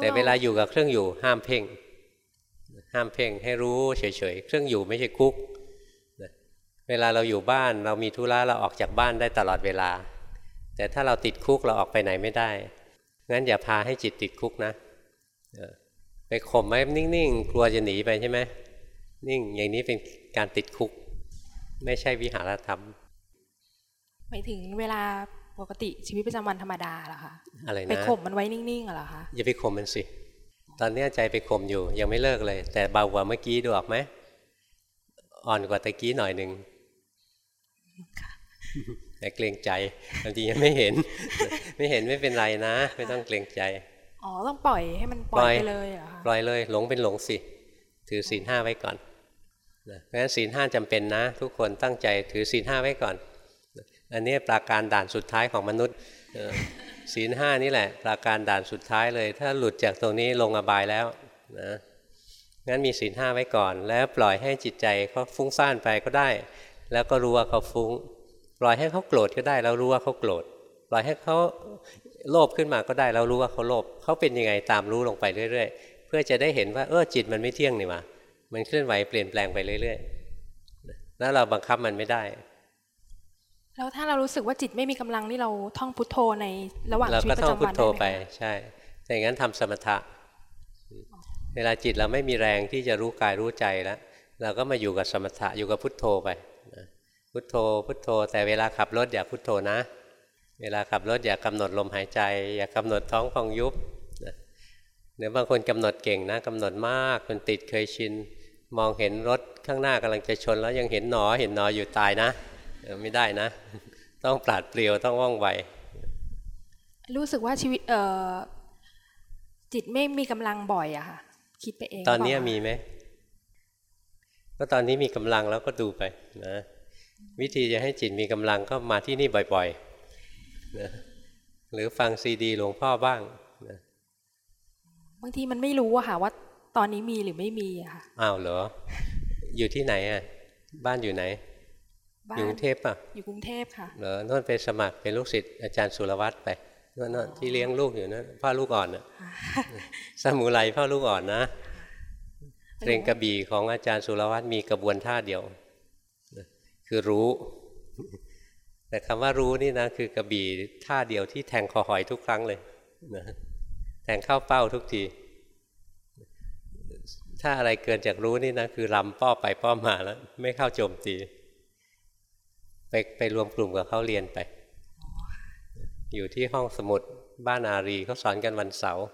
แต่เวลาอยู่กับเครื่องอยู่ห้ามเพ่ง ห้ามเพ่งให้รู้เฉยๆเครื่องอยู่ไม่ใช่คุกเวลาเราอยู่บ้านเรามีธุระเราออกจากบ้านได้ตลอดเวลา แต่ถ้าเราติดคุกเราออกไปไหนไม่ได้งั้นอย่าพาให้จิตติดคุกนะไปข่มไว้นิ่งๆกลัวจะหนีไปใช่ไหมนิ่งอย่างนี้เป็นการติดคุก ไม่ใช่วิหารธรรม หมายถึงเวลาปกติชีวิตประจำวันธรรมดาเหรอคะอะไรนะไปข่มมันไว้นิ่งๆเหรอคะอย่าไปข่มมันสิ ตอนนี้ใจไปข่มอยู่ยังไม่เลิกเลย แต่เบากว่าเมื่อกี้ดูออกไหมอ่อนกว่าตะกี้หน่อยหนึ่งแต่เกรงใจบางทียังไม่เห็น ไม่เห็นไม่เป็นไรนะ ไม่ต้องเกรงใจอ๋อต้องปล่อยให้มันปล่อยไปเลยเหรอปล่อยเลย หลงเป็นหลงสิถือศีลห้าไว้ก่อนเพราะฉะนั้นศีลห้าจำเป็นนะ ทุกคนตั้งใจถือศีลห้าไว้ก่อน อันนี้ปราการด่านสุดท้ายของมนุษย์ศีลห้านี่แหละ ประการด่านสุดท้ายเลย ถ้าหลุดจากตรงนี้ลงอบายแล้วนะงั้นมีศีลห้าไว้ก่อน แล้วปล่อยให้จิตใจเขาฟุ้งซ่านไปก็ได้ แล้วก็รู้ว่าเขาฟุ้ง ปล่อยให้เขาโกรธก็ได้ แล้วรู้ว่าเขาโกรธปล่อยให้เขาโลภขึ้นมาก็ได้ แล้วรู้ว่าเขาโลภเขาเป็นยังไงตามรู้ลงไปเรื่อยๆ เพื่อจะได้เห็นว่าเออจิตมันไม่เที่ยงนี่มามันเคลื่อนไหวเปลี่ยนแปลงไปเรื่อยๆแล้วเราบังคับมันไม่ได้ แล้วถ้าเรารู้สึกว่าจิตไม่มีกำลังนี่เราท่องพุทโธในระหว่างชีวิตประจำวันเราก็ท่องพุทโธไปใช่แต่อย่างนั้นทำสมถะ เวลาจิตเราไม่มีแรงที่จะรู้กายรู้ใจแล้วเราก็มาอยู่กับสมถะอยู่กับพุทโธไปพุทโธพุทโธ แต่เวลาขับรถอย่าพุทโธนะ เวลาขับรถอย่ากำหนดลมหายใจ อย่ากำหนดท้องพองยุบเดี๋ยวบางคนกำหนดเก่งนะกำหนดมากคนติดเคยชิน มองเห็นรถข้างหน้ากำลังจะชน แล้วยังเห็นหนอเห็นหนออยู่ตายนะ ไม่ได้นะ ต้องปราดเปรียวต้องว่องไว รู้สึกว่าชีวิตเอ่อจิตไม่มีกำลังบ่อยอะค่ะ คิดไปเองตอนนี้มีไหมก็ตอนนี้มีกำลังแล้วก็ดูไปนะวิธีจะให้จิตมีกำลังก็มาที่นี่บ่อยๆนะหรือฟังซีดีหลวงพ่อบ้างนะบางทีมันไม่รู้อะค่ะว่าตอนนี้มีหรือไม่มีอะค่ะอ้าวเหรอ อยู่ที่ไหนอะบ้านอยู่ไหน อยู่กรุงเทพป่ะอยู่กรุงเทพค่ะเหรอน่นไปสมัครเป็นลูกศิษย์อาจารย์สุรวัตรไปนั่นที่เลี้ยงลูกอยู่นั่นพ่อลูกอ่อนนะสมุไรพ่อลูกอ่อนนะเพลงกระบี่ของอาจารย์สุรวัตรมีกระบวนท่าเดียว คือรู้ แต่คำว่ารู้นี่นะคือกระบี่ท่าเดียวที่แทงคอหอยทุกครั้งเลยนะแทงเข้าเป้าทุกที ถ้าอะไรเกินจากรู้นี่นะคือลำป้อไปป้อมาแล้ว ไม่เข้าโจมตี ไปไปรวมกลุ่มกับเขาเรียนไป อยู่ที่ห้องสมุดบ้านอารีเขาสอนกันวันเสาร์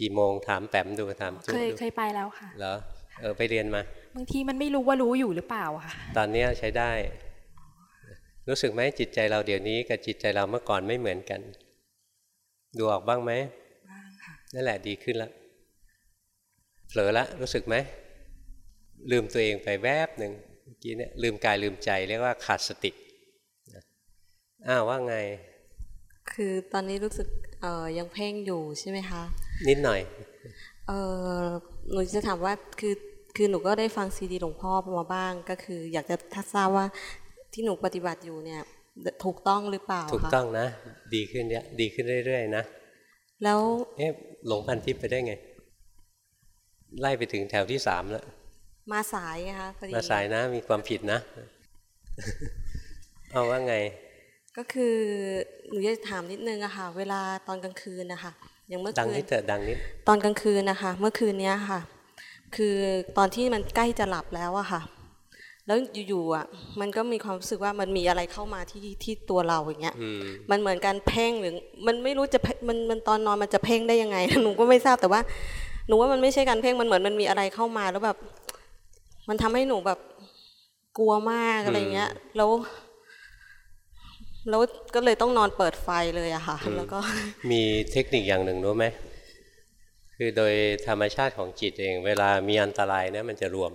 กี่โมงถามแปมดูถามจุ๊เคยดูเคยไปแล้วค่ะเหรอเออไปเรียนมาบางทีมันไม่รู้ว่ารู้อยู่หรือเปล่าค่ะ ตอนเนี้ยใช้ได้ รู้สึกไหมจิตใจเราเดี๋ยวนี้กับจิตใจเราเมื่อก่อนไม่เหมือนกัน ดูออกบ้างไหมบ้างค่ะนั่นแหละดีขึ้นแล้วเผลอละรู้สึกไหมลืมตัวเองไปแวบหนึ่งเมื่อ กี้เนี่ยลืมกายลืมใจเรียกว่าขาดสติอ้าวว่าไง คือตอนนี้รู้สึกเอ่อยังเพ่งอยู่ใช่ไหมคะ นิดหน่อยเออหนูจะถามว่าคือคือหนูก็ได้ฟังซีดีหลวงพ่อมาบ้าง ก็คือ อยากจะทราบว่าที่หนูปฏิบัติอยู่เนี่ย ถูกต้องหรือเปล่า ถูกคะต้องนะ ดีขึ้นเยอะดีขึ้นเรื่อยๆนะ แล้วเอ๊ะหลงพันทิพย์ไปได้ไง ไล่ไปถึงแถวที่สามแล้ว มาสายไงคะพอดีมาสายนะ มีความผิดนะ เอาว่าไง ก็คือหนูจะถามนิดนึงอะค่ะ เวลาตอนกลางคืนนะคะอย่างเมื่อดังคืนนิดเถอะดังนิดตอนกลางคืนนะคะ เมื่อคืนเนี้ยค่ะ คือตอนที่มันใกล้จะหลับแล้วอะค่ะ แล้วอยู่ๆอะมันก็มีความรู้สึกว่ามันมีอะไรเข้ามาที่ที่ตัวเราอย่างเงี้ยอืมมันเหมือนการเพ่งหรือ มันไม่รู้จะเพ่งมันมันตอนนอนมันจะเพ่งได้ยังไงหนูก็ไม่ทราบแต่ว่าหนูว่ามันไม่ใช่การเพ่งมันเหมือนมันมีอะไรเข้ามาแล้วแบบ มันทำให้หนูแบบกลัวมากอะไรเงี้ย แล้ว แล้วก็เลยต้องนอนเปิดไฟเลยอะค่ะ แล้วก็ มีเทคนิคอย่างหนึ่งรู้ไหม คือโดยธรรมชาติของจิตเอง เวลามีอันตรายนะมันจะรวม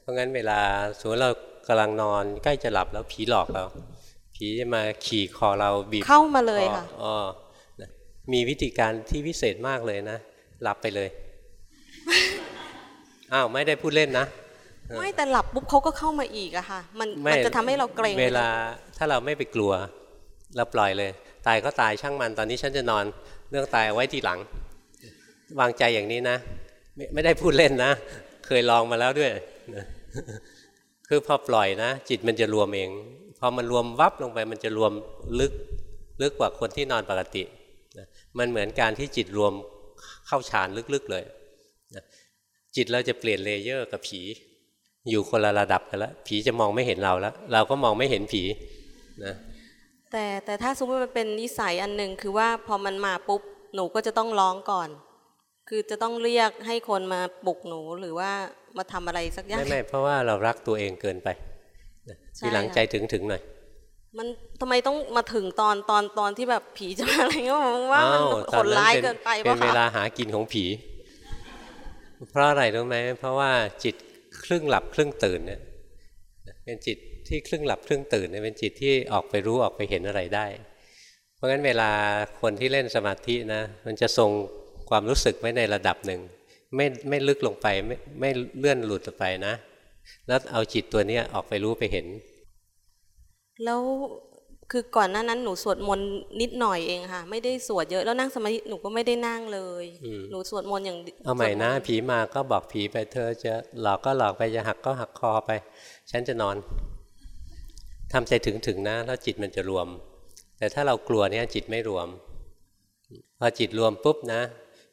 เพราะงั้นเวลาสมมติเรากำลังนอนใกล้จะหลับแล้วผีหลอกเรา ผีจะมาขี่คอเราบีบเข้ามาเลยค่ะอ๋อนะมีวิธีการที่วิเศษมากเลยนะ หลับไปเลย อ้าวไม่ได้พูดเล่นนะไม่แต่หลับปุ๊บเขาก็เข้ามาอีกอะค่ะ มันไม่มันจะทำให้เราเกรงเวลาถ้าเราไม่ไปกลัว เราปล่อยเลย ตายก็ตายช่างมันตอนนี้ฉันจะนอนเรื่องตายเอาไว้ทีหลัง วางใจอย่างนี้นะ ไม่ไม่ได้พูดเล่นนะ เคยลองมาแล้วด้วยนะคือพอปล่อยนะ จิตมันจะรวมเองพอมันรวมวับลงไปมันจะรวมลึกลึกกว่าคนที่นอนปกตินะมันเหมือนการที่จิตรวมเข้าฌานลึกๆเลยนะ จิตเราจะเปลี่ยนเลเยอร์กับผี อยู่คนละระดับกันแล้วผีจะมองไม่เห็นเราแล้วเราก็มองไม่เห็นผีนะแต่แต่ถ้าสมมติมันเป็นนิสัยอันหนึ่งคือว่าพอมันมาปุ๊บหนูก็จะต้องร้องก่อน คือจะต้องเรียกให้คนมาปลุกหนูหรือว่ามาทำอะไรสักอย่างไม่ไม่เพราะว่าเรารักตัวเองเกินไปนะใช่ทีหลังค่ะใจถึงถึงหน่อยมันทำไมต้องมาถึงตอนตอนตอนที่แบบผีจะมาอะไรเงี้ยผมว่ามันอ้าวโหดร้ายเกินไปเป็ปะนเวคะลาหากินของผี เพราะอะไรรู้ไหมเพราะว่าจิตครึ่งหลับครึ่งตื่นเนี่ยเป็นจิตที่ครึ่งหลับครึ่งตื่นเนี่ยเป็นจิตที่ออกไปรู้ออกไปเห็นอะไรได้ เพราะงั้นเวลาคนที่เล่นสมาธินะมันจะทรงความรู้สึกไว้ในระดับหนึ่งไม่ไม่ลึกลงไปไม่ไม่เลื่อนหลุดไปนะ แล้วเอาจิตตัวเนี้ยออกไปรู้ไปเห็น แล้ว คือก่อนหน้านั้นหนูสวดมนต์นิดหน่อยเองค่ะ ไม่ได้สวดเยอะแล้วนั่งสมาธิหนูก็ไม่ได้นั่งเลยอืมหนูสวดมนต์อย่างเอาใหม่นะสวดต์ผีมาก็บอกผีไปเธอจะหลอกก็หลอกไปจะหักก็หักคอไป ฉันจะนอนทำใจถึงถึงๆนะแล้วจิตมันจะรวม แต่ถ้าเรากลัวเนี่ยจิตไม่รวม พอจิตรวมปุ๊บนะ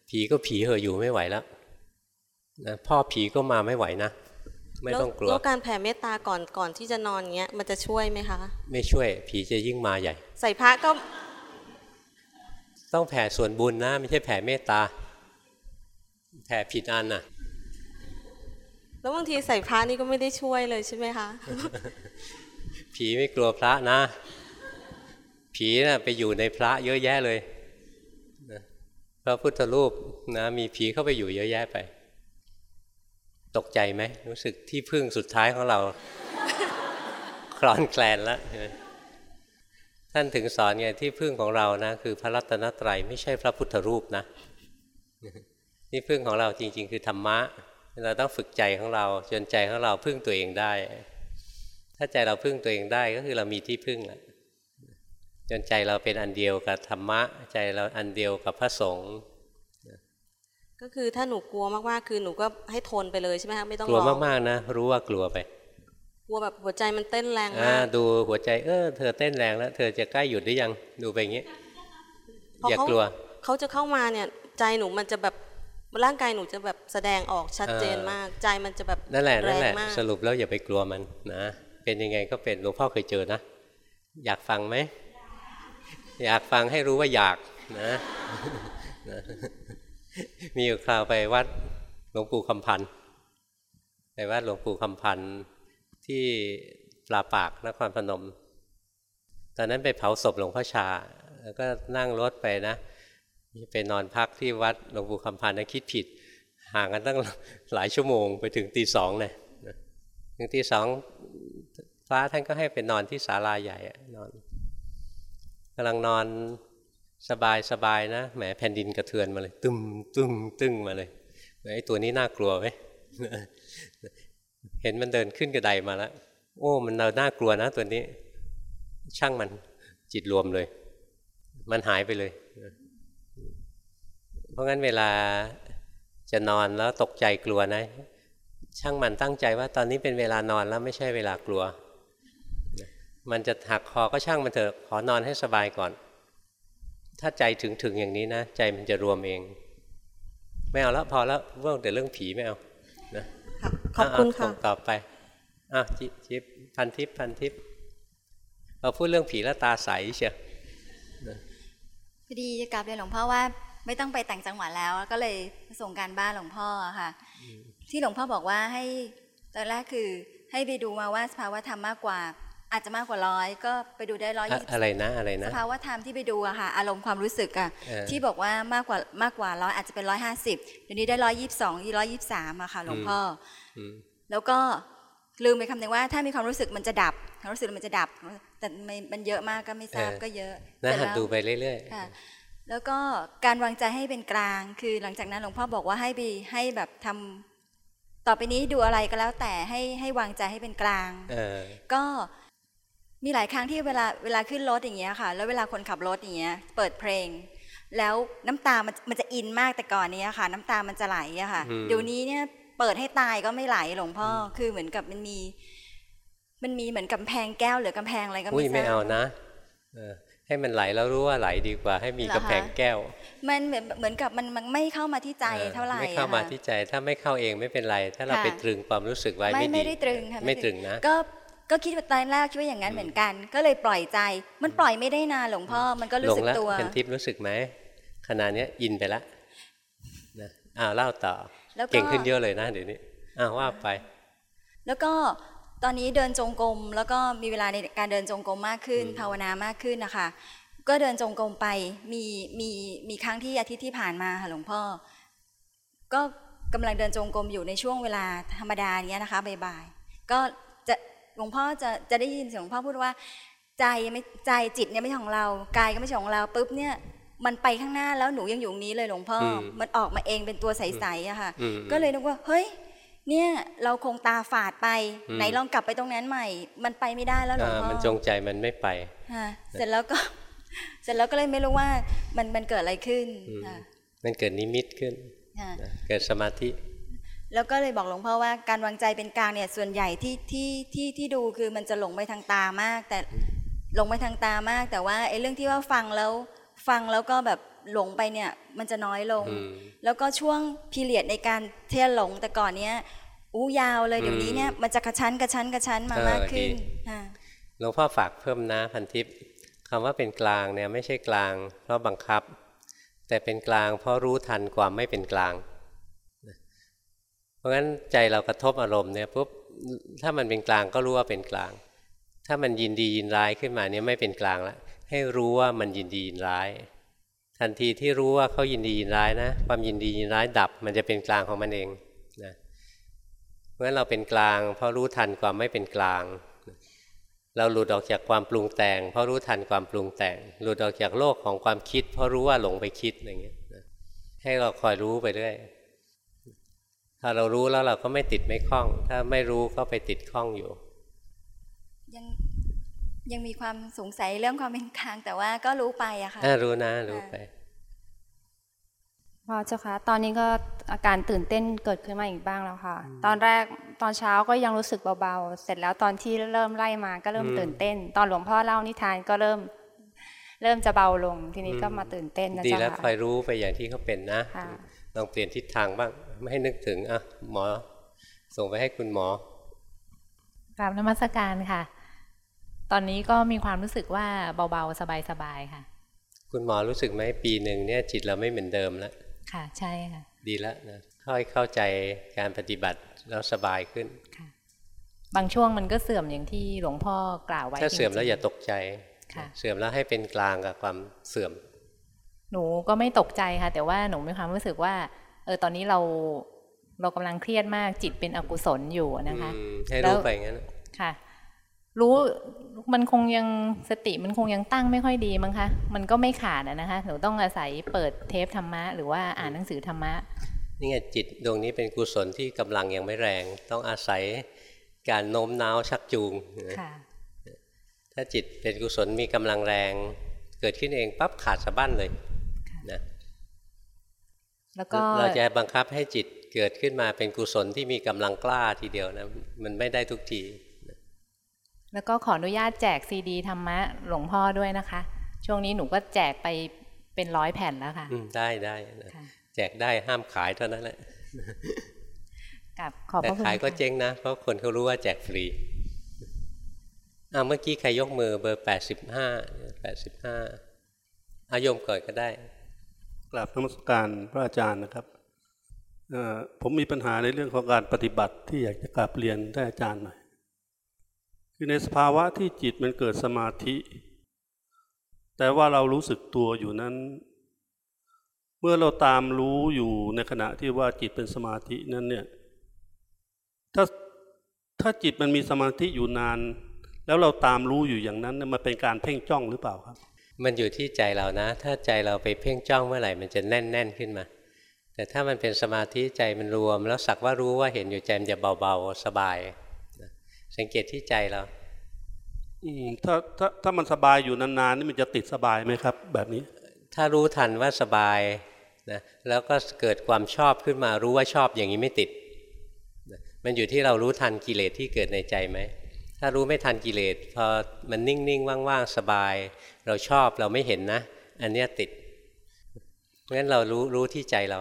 ผีก็ผีเหอะอยู่ไม่ไหวแล้วนะพ่อผีก็มาไม่ไหวนะ ไม่ต้องกลัวแล้วการแผ่เมตตาก่อนก่อนที่จะนอนเงี้ย มันจะช่วยไหมคะ ไม่ช่วย ผีจะยิ่งมาใหญ่ ใส่พระก็ ต้องแผ่ส่วนบุญนะ ไม่ใช่แผ่เมตตา แผ่ผิดอันน่ะ แล้วบางทีใส่พระนี่ก็ไม่ได้ช่วยเลยใช่ไหมคะ ผีไม่กลัวพระนะ ผีนะ่ะไปอยู่ในพระเยอะแยะเลยนะพระพุทธรูปนะมีผีเข้าไปอยู่เยอะแยะไป ตกใจไหมรู้สึกที่พึ่งสุดท้ายของเราคลอนแคลนแล้วท่านถึงสอนไงที่พึ่งของเรานะคือพระรัตนตรัยไม่ใช่พระพุทธรูปนะที่พึ่งของเราจริง ๆ คือธรรมะ เราต้องฝึกใจของเราจนใจของเราพึ่งตัวเองได้ ถ้าใจเราพึ่งตัวเองได้ก็คือเรามีที่พึ่งแหละจนใจเราเป็นอันเดียวกับธรรมะ ใจเราอันเดียวกับพระสงฆ์ ก็คือถ้าหนูกลัวมากๆคือหนูก็ให้ทนไปเลยใช่ไหมคะไม่ต้องกลัวร้องมากๆนะรู้ว่ากลัวไป กลัวแบบหัวใจมันเต้นแรงอ่ามากดูหัวใจเออเธอเต้นแรงแล้ว เธอจะใกล้หยุดหรือยังดูไปอย่างนี้พออย่าเขากลัวเขาจะเข้ามาเนี่ยใจหนูมันจะแบบร่างกายหนูจะแบบแสดงออกชัดเจนเออมาก ใจมันจะแบบนั่นแหละแรนั่นงแหละมากสรุปแล้วอย่าไปกลัวมันนะ เป็นยังไงก็เป็นหลวงพ่อเคยเจอนะ อยากฟังไหมอยากฟังให้รู้ว่าอยากนะ มีอยู่คราวไปวัดหลวงปู่คำพันธ์ไปวัดหลวงปู่คำพันธ์ที่ปลาปากนครพนม ตอนนั้นไปเผาศพหลวงพ่อชา แล้วก็นั่งรถไปนะไปนอนพักที่วัดหลวงปู่คำพันธ์นะคิดผิด ห่างกันตั้งหลายชั่วโมงไปถึงตีสองเลยถึงตีสองพระท่านก็ให้ไปนอนที่ศาลาใหญ่นอนกำลังนอน สบายสบายนะแหมแผ่นดินกระเทือนมาเลย ตึมตึมตึงมาเลยไอ้ตัวนี้น่ากลัวไหมเห็นมันเดินขึ้นกระไดมาแล้วโอ้มันน่ากลัวนะตัวนี้ ช่างมันจิตรวมเลย มันหายไปเลย เพราะงั้นเวลาจะนอนแล้วตกใจกลัวนะ ช่างมันตั้งใจว่าตอนนี้เป็นเวลานอนแล้วไม่ใช่เวลากลัว มันจะหักคอก็ช่างมันเถอะขอนอนให้สบายก่อน ถ้าใจถึงถึงอย่างนี้นะ ใจมันจะรวมเอง ไม่เอาแล้วพอแล้วเรื่องแต่เรื่องผีไม่เอานะขอบคุณค่ะต่อไปอะจิบพันทิพพันทิพเราพูดเรื่องผีแล้วตาใสเชียวพอดีจะกลับเรียนหลวงพ่อว่า ไม่ต้องไปแต่างจังหวัดแล้ว ก็เลยส่งการบ้านหลวงพ่อค่ะ ที่หลวงพ่อบอกว่าให้ตอนแรกคือให้ไปดูมาว่าสภาวธรรมมากกว่า อาจจะมากกว่าร้อยก็ไปดูได้ร้อยยี่สิบอะไรนะอะไรนะสภาวธรรมที่ไปดูอะค่ะอารมณ์ความรู้สึกอะเออที่บอกว่ามากกว่ามากกว่าร้อยอาจจะเป็นร้อยห้าสิบเดี๋ยวนี้ได้ร้อยยี่สิบสองร้อยยี่สิบสามอะค่ะหลวงพ่ออมแล้วก็ลืมไปคำหนึ่งว่าถ้ามีความรู้สึกมันจะดับความรู้สึกมันจะดับ แต่ไม่มันเยอะมากก็ไม่ทราบเออก็เยอะนะเสร็จหัดแล้วดูไปเรื่อยค่ะแล้วก็การวางใจให้เป็นกลางคือหลังจากนั้นหลวงพ่อบอกว่าให้ไปให้แบบทำต่อไปนี้ดูอะไรก็แล้วแต่ให้ให้วางใจให้เป็นกลางๆเออก็ มีหลายครั้งที่เวลาเวลาขึ้นรถอย่างเงี้ยค่ะ แล้วเวลาคนขับรถอย่างเงี้ยเปิดเพลง แล้วน้ำตามันมันจะอินมากแต่ก่อนเนี้ยค่ะ น้ำตามันจะไหลอะค่ะอืมเดี๋ยวนี้เนี่ยเปิดให้ตายก็ไม่ไหลหลวงพ่ออคือเหมือนกับมันมี มันมีเหมือนกำแพงแก้วหรือกำแพงอะไรก็อุ้ยไม่ทไม่ราเอาบนะเออให้มันไหลแล้วรู้ว่าไหลดีกว่า ให้มีเหรอคะกำแพงแก้ว มันเหมือนเหมือนกับมันมันไม่เข้ามาที่ใจออเท่าไหร่ไม่เข้ามาอะค่ะที่ใจ ถ้าไม่เข้าเองไม่เป็นไร ถ้าเราค่ะไปตรึงความรู้สึกไว้ไม่ไม่ดีไม่ได้ตรึงค่ะไม่ตรึงนะ ก็ ก็คิดว่าตอนแรกคิดว่าอย่างนั้นเหมือนกัน ก็เลยปล่อยใจ มันปล่อยไม่ได้นานหลวงพ่อมันก็หลรู้งสึกแล้วตัวเป็นทิพย์รู้สึกไหมขณะเนี้ยอินไปแล้วนะอ้าวเล่าต่อแล้วก็เก่งขึ้นเยอะเลยนะเดี๋ยวนี้อ้าวว่าไป แล้วก็ตอนนี้เดินจงกรมแล้วก็มีเวลาในการเดินจงกรมมากขึ้น ภาวนามากขึ้นนะคะ ก็เดินจงกรมไปมีมีมีครั้งที่อาทิตย์ที่ผ่านมาค่ะหลวงพ่อ ก็กำลังเดินจงกรมอยู่ในช่วงเวลาธรรมดาเนี้ยนะคะบ่ายๆก็จะ หลวงพ่อจะจะได้ยินเสียงหลวงพ่อพูดว่า ใจไม่ใจจิตเนี่ยไม่ใช่ของเรากายก็ไม่ใช่ของเราปุ๊บเนี่ยมันไปข้างหน้าแล้วหนูยังอยู่ตรงนี้เลยหลวงพ่ออมมันออกมาเองเป็นตัวใสๆอะค่ะอืมก็เลยนึกว่า เฮ้ย เนี่ยเราคงตาฝาดไปอืมไหนลองกลับไปตรงนั้นใหม่ มันไปไม่ได้แล้วหลวงอ่าพ่อ มันจงใจมันไม่ไปค่ะเสร็จแล้วก็ เสร็จแล้วก็เลยไม่รู้ว่ามันมันเกิดอะไรขึ้นอืมค่ะมันเกิดนิมิตขึ้นค่ะนะเกิดสมาธิ แล้วก็เลยบอกหลวงพ่อว่าการวางใจเป็นกลางเนี่ยส่วนใหญ่ที่ที่ที่ที่ดูคือมันจะหลงไปทางตามาก แต่หลงไปทางตามาก แต่ว่าไอ้เรื่องที่ว่าฟังแล้วฟังแล้วก็แบบหลงไปเนี่ยมันจะน้อยลงอืมแล้วก็ช่วงพีเรียดในการเที่ยวหลงแต่ก่อนเนี้ยอู้ยาวเลยเดี๋ยวนี้เนี่ยมันจะกระชั้นกระชั้นกระชั้นมาเออมากขึ้นดีค่ะหลวงพ่อฝากเพิ่มนะพันทิพย์คำว่าเป็นกลางเนี่ยไม่ใช่กลางเพราะบังคับ แต่เป็นกลางเพราะรู้ทันความไม่เป็นกลาง เพราะงั้นใจเรากระทบอารมณ์เนี่ยปุ๊บถ้ามันเป็นกลางก็รู้ว่าเป็นกลาง ถ้ามันยินดียินร้ายขึ้นมาเนี่ยไม่เป็นกลางละให้รู้ว่ามันยินดียินร้าย ทันทีที่รู้ว่าเขายินดียินร้ายนะ ความยินดียินร้ายดับ มันจะเป็นกลางของมันเองนะเพราะฉั้นเราเป็นกลาง เพราะรู้ทันความไม่เป็นกลางเราหลุดออกจากความปรุงแต่ง เพราะรู้ทันความปรุงแต่ง หลุดออกจากโลกของความคิด เพราะรู้ว่าหลงไปคิดอย่างเงี้ยให้เราคอยรู้ไปเรื่อย ถ้าเรารู้แล้วเราก็ไม่ติดไม่คล้อง ถ้าไม่รู้ก็ไปติดคล้องอยู่ ยังยังมีความสงสัยเรื่องความเป็นกลางแต่ว่าก็รู้ไปอะค่ะอ่ารู้นะรู้ไปพ่อเจ้าคะตอนนี้ก็อาการตื่นเต้นเกิดขึ้นมาอีกบ้างแล้วค่ะ ตอนแรกตอนเช้าก็ยังรู้สึกเบาๆ เสร็จแล้วตอนที่เริ่มไล่มาก็เริ่มอืมตื่นเต้น ตอนหลวงพ่อเล่านิทานก็เริ่ม เริ่มจะเบาลง ทีนี้ก็มาตื่นเต้นนะดีเจ้าแล้วคอค่ะยรู้ไปอย่างที่เขาเป็นนะค่ะ ลองเปลี่ยนทิศทางบ้าง ไม่ให้นึกถึงอะหมอ ส่งไปให้คุณหมอกราบนมัสการค่ะ ตอนนี้ก็มีความรู้สึกว่าเบาๆ สบายๆค่ะ คุณหมอรู้สึกไหมปีหนึ่งเนี่ยจิตเราไม่เหมือนเดิมแล้วค่ะใช่ค่ะ ดีแล้วนะค่อยเข้าใจการปฏิบัติแล้วสบายขึ้นบางช่วงมันก็เสื่อมอย่างที่หลวงพ่อกล่าวไว้ถ้าเสื่อมแล้วอย่าตกใจค่ะเสื่อมแล้วให้เป็นกลางกับความเสื่อม หนูก็ไม่ตกใจค่ะ แต่ว่าหนูมีความรู้สึกว่า เออตอนนี้เราเรากำลังเครียดมากจิตเป็นอกุศลอยู่นะคะอืมให้รู้แล้วไปงั้นค่ะ รู้มันคงยังสติมันคงยังตั้งไม่ค่อยดีมั้งคะ มันก็ไม่ขาดอะนะคะหนูต้องอาศัยเปิดเทปธรรมะ หรือว่าอ่านหนังสือธรรมะนี่ไงจิตดวงนี้เป็นกุศลที่กำลังยังไม่แรง ต้องอาศัยการโน้มน้าวชักจูงค่ะถ้าจิตเป็นกุศลมีกำลังแรง เกิดขึ้นเองปั๊บขาดสะบั้นเลยนะ แล้วก็เราจะบังคับให้จิตเกิดขึ้นมาเป็นกุศลที่มีกำลังกล้าทีเดียวนะมันไม่ได้ทุกที แล้วก็ขออนุญาตแจกซีดีธรรมะหลวงพ่อด้วยนะคะ ช่วงนี้หนูก็แจกไปเป็นร้อยแผ่นแล้วค่ะอืมได้ได้นะแจกได้ห้ามขายเท่านั้นแหละกับขอบพแต่ระคุณขายก็ค่ะเจ๊งนะ เพราะคนเขารู้ว่าแจกฟรีอ่าเมื่อกี้ใครยกมือเบอร์แปดสิบห้าแปดสิบห้าอายมก่อนก็ได้ กราบนมัสการพระอาจารย์นะครับผมมีปัญหาในเรื่องของการปฏิบัติที่อยากจะกราบเรียนท่านอาจารย์หน่อยคือในสภาวะที่จิตมันเกิดสมาธิ แต่ว่าเรารู้สึกตัวอยู่นั้น เมื่อเราตามรู้อยู่ในขณะที่ว่าจิตเป็นสมาธินั้นเนี่ยถ้าถ้าจิตมันมีสมาธิอยู่นาน แล้วเราตามรู้อยู่อย่างนั้นนี่มันเป็นการเพ่งจ้องหรือเปล่าครับ มันอยู่ที่ใจเรานะ ถ้าใจเราไปเพ่งจ้องเมื่อไหร่มันจะแน่นแน่นขึ้นมา แต่ถ้ามันเป็นสมาธิใจมันรวม แล้วสักว่ารู้ว่าเห็นอยู่ใจมันจะเบาๆสบายนะสังเกตที่ใจเราอืมถ้าถ้าถ้ามันสบายอยู่นานๆนี่มันจะติดสบายไหมครับ แบบนี้ ถ้ารู้ทันว่าสบายนะแล้วก็เกิดความชอบขึ้นมารู้ว่าชอบอย่างนี้ไม่ติดนะมันอยู่ที่เรารู้ทันกิเลสที่เกิดในใจไหม ถ้ารู้ไม่ทันกิเลสพอมันนิ่งๆว่างๆสบาย เราชอบเราไม่เห็นนะ อันเนี้ยติดเพราะฉะนั้นเรารู้รู้ที่ใจเรา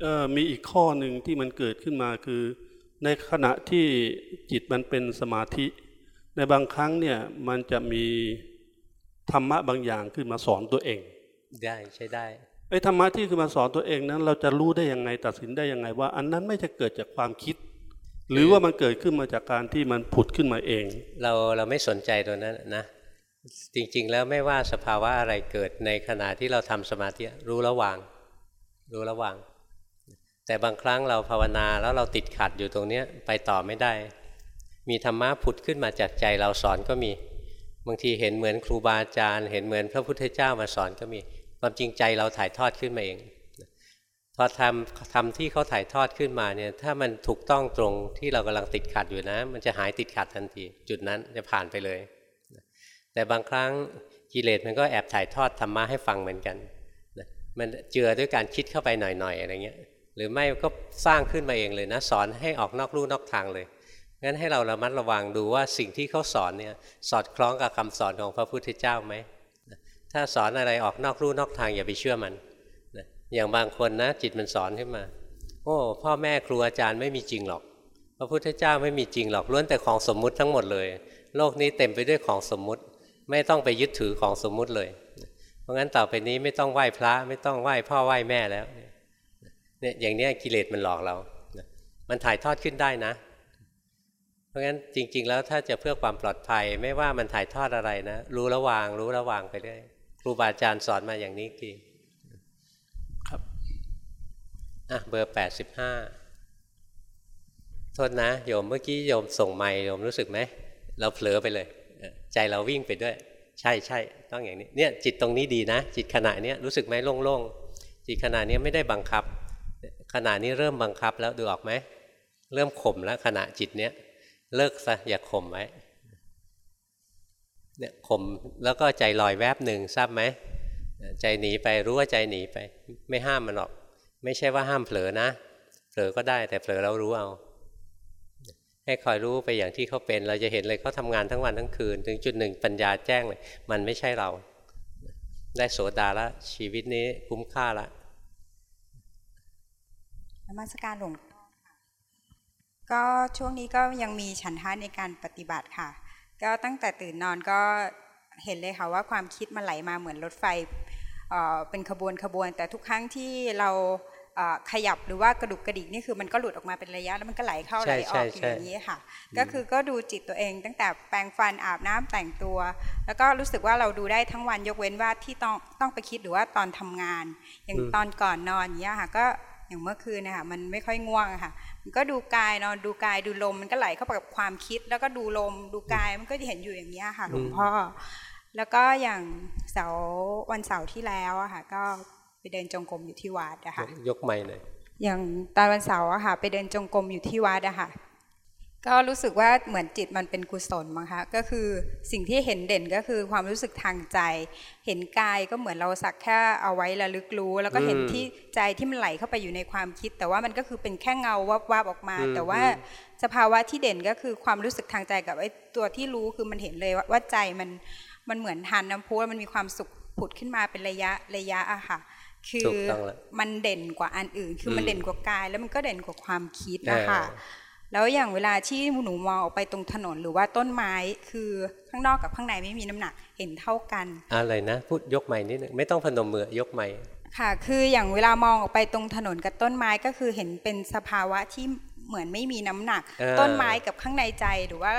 เออมีอีกข้อหนึ่งที่มันเกิดขึ้นมาคือ ในขณะที่จิตมันเป็นสมาธิ ในบางครั้งเนี่ยมันจะมีธรรมะบางอย่างขึ้นมาสอนตัวเอง ได้ใช้ได้ไอ้ธรรมะที่ขึ้นมาสอนตัวเองนั้น เราจะรู้ได้ยังไงตัดสินได้ยังไงว่า อันนั้นไม่จะเกิดจากความคิด หรือว่ามันเกิดขึ้นมาจากการที่มันผุดขึ้นมาเอง เราเราไม่สนใจตัวนั้นนะ จริงๆ แล้วไม่ว่าสภาวะอะไรเกิดในขณะที่เราทำสมาธิรู้ระหว่าง รู้ระหว่าง แต่บางครั้งเราภาวนาแล้วเราติดขัดอยู่ตรงเนี้ยไปต่อไม่ได้ มีธรรมะผุดขึ้นมาจากใจเราสอนก็มี บางทีเห็นเหมือนครูบาอาจารย์ เห็นเหมือนพระพุทธเจ้ามาสอนก็มี ความจริงใจเราถ่ายทอดขึ้นมาเอง พอทำทำที่เขาถ่ายทอดขึ้นมาเนี่ย ถ้ามันถูกต้องตรงที่เรากำลังติดขัดอยู่นะ มันจะหายติดขัดทันที จุดนั้นจะผ่านไปเลย แต่บางครั้งกิเลสมันก็แอบถ่ายทอดธรรมะให้ฟังเหมือนกันมันเจือด้วยการคิดเข้าไปหน่อยๆอะไรเงี้ย หรือไม่ก็สร้างขึ้นมาเองเลยนะสอนให้ออกนอกลู่นอกทางเลยงั้นให้เราระมัดระวังดูว่าสิ่งที่เขาสอนเนี่ยสอดคล้องกับคำสอนของพระพุทธเจ้าไหมถ้าสอนอะไรออกนอกลู่นอกทางอย่าไปเชื่อมัน อย่างบางคนนะ จิตมันสอนขึ้นมา โอ้พ่อแม่ครูอาจารย์ไม่มีจริงหรอก พระพุทธเจ้าไม่มีจริงหรอกล้วนแต่ของสมมุติทั้งหมดเลย โลกนี้เต็มไปด้วยของสมมุติ ไม่ต้องไปยึดถือของสมมุติเลย เพราะงั้นต่อไปนี้ไม่ต้องไหว้พระ ไม่ต้องไหว้พ่อไหว้แม่แล้วเนี่ยอย่างนี้กิเลสมันหลอกเรา มันถ่ายทอดขึ้นได้นะ เพราะงั้นจริง ๆ แล้วถ้าจะเพื่อความปลอดภัย ไม่ว่ามันถ่ายทอดอะไรนะ รู้ระวาง รู้ระวางไปเรื่อยครูบาอาจารย์สอนมาอย่างนี้ทีครับ อะเบอร์แปดสิบห้าโทษนะโยมเมื่อกี้โยมส่งไมค์โยมรู้สึกไหม เราเผลอไปเลย ใจเราวิ่งไปด้วย ใช่ใช่ต้องอย่างนี้เนี่ยจิตตรงนี้ดีนะ จิตขณะนี้ยรู้สึกไหมโล่งๆจิตขณะนี้ไม่ได้บังคับ ขณะนี้เริ่มบังคับแล้วดูออกไหมเริ่มข่มแล้วขณะจิตเนี้ยเลิกซะอย่าข่มไว้เนี่ยข่มแล้วก็ใจลอยแวบหนึ่งทราบไหมใจหนีไปรู้ว่าใจหนีไป ไม่ห้ามมันหรอก ไม่ใช่ว่าห้ามเผลอนะ เผลอก็ได้แต่เผลอเรารู้เอา ให้คอยรู้ไปอย่างที่เขาเป็น เราจะเห็นเลยเขาทำงานทั้งวันทั้งคืน ถึงจุดหนึ่งปัญญาแจ้งเลยมันไม่ใช่เรา ได้โสดาละชีวิตนี้คุ้มค่าละนมัสการหลวงก็ช่วงนี้ก็ยังมีฉันทะในการปฏิบัติค่ะ ก็ตั้งแต่ตื่นนอนก็เห็นเลยค่ะว่าความคิดมันไหลมาเหมือนรถไฟ เอ่อเป็นขบวนขบวน แต่ทุกครั้งที่เราเอ่อขยับหรือว่ากระดุกกระดิกนี่คือมันก็หลุดออกมาเป็นระยะแล้วมันก็ไหลเข้าใช่ไหลออกใช่อยู่อย่างใช่นี้ค่ะ ก็คือก็ดูจิตตัวเอง ตั้งแต่แปรงฟันอาบน้ำแต่งตัว แล้วก็รู้สึกว่าเราดูได้ทั้งวันยกเว้นว่าที่ต้องต้องไปคิดหรือว่าตอนทำงาน อย่างตอนก่อนนอนอย่างเงี้ยค่ะก็อย่างเมื่อคืนนะคะมันไม่ค่อยง่วงอะค่ะ มันก็ดูกายนอนดูกายดูลมมันก็ไหลเข้าไปกับความคิด แล้วก็ดูลมดูกายมันก็จะเห็นอยู่อย่างเงี้ยค่ะหลวงพ่อ แล้วก็อย่างเสาร์วันเสาร์ที่แล้วอะค่ะ ก็ไปเดินจงกรมอยู่ที่วัดอะค่ะยกไม้หน่อยอย่างตอนวันเสาร์อะค่ะ ไปเดินจงกรมอยู่ที่วัดอะค่ะ ก็รู้สึกว่าเหมือนจิตมันเป็นกุศลมั้งคะก็คือสิ่งที่เห็นเด่นก็คือความรู้สึกทางใจ เห็นกายก็เหมือนเราสักแค่เอาไว้ระลึกรู้ แล้วก็เห็นอืมที่ใจที่มันไหลเข้าไปอยู่ในความคิด แต่ว่ามันก็คือเป็นแค่เงาวับวับๆออกมาอืมแต่ว่าอืมสภาวะที่เด่นก็คือความรู้สึกทางใจกับไอ้ตัวที่รู้คือมันเห็นเลยว่าว่าใจมัน มันเหมือนทานน้ำพุแล้วมันมีความสุขผุดขึ้นมาเป็นระยะระยะอะค่ะ คืถูอกต้องแล้วมันเด่นกว่าอันอื่น คือมันอืมเด่นกว่ากาย แล้วมันก็เด่นกว่าความคิดนะคะเออแล้วอย่างเวลาที่หนูมองออกไปตรงถนนหรือว่าต้นไม้คือข้างนอกกับข้างในไม่มีน้ำหนักเห็นเท่ากัน อะไรนะพูดยกไม้นิดนึงไม่ต้องพนมมือยกไม้ค่ะ คืออย่างเวลามองออกไปตรงถนนกับต้นไม้ก็คือเห็นเป็นสภาวะที่เหมือนไม่มีน้ำหนักเออต้นไม้กับข้างในใจหรือว่า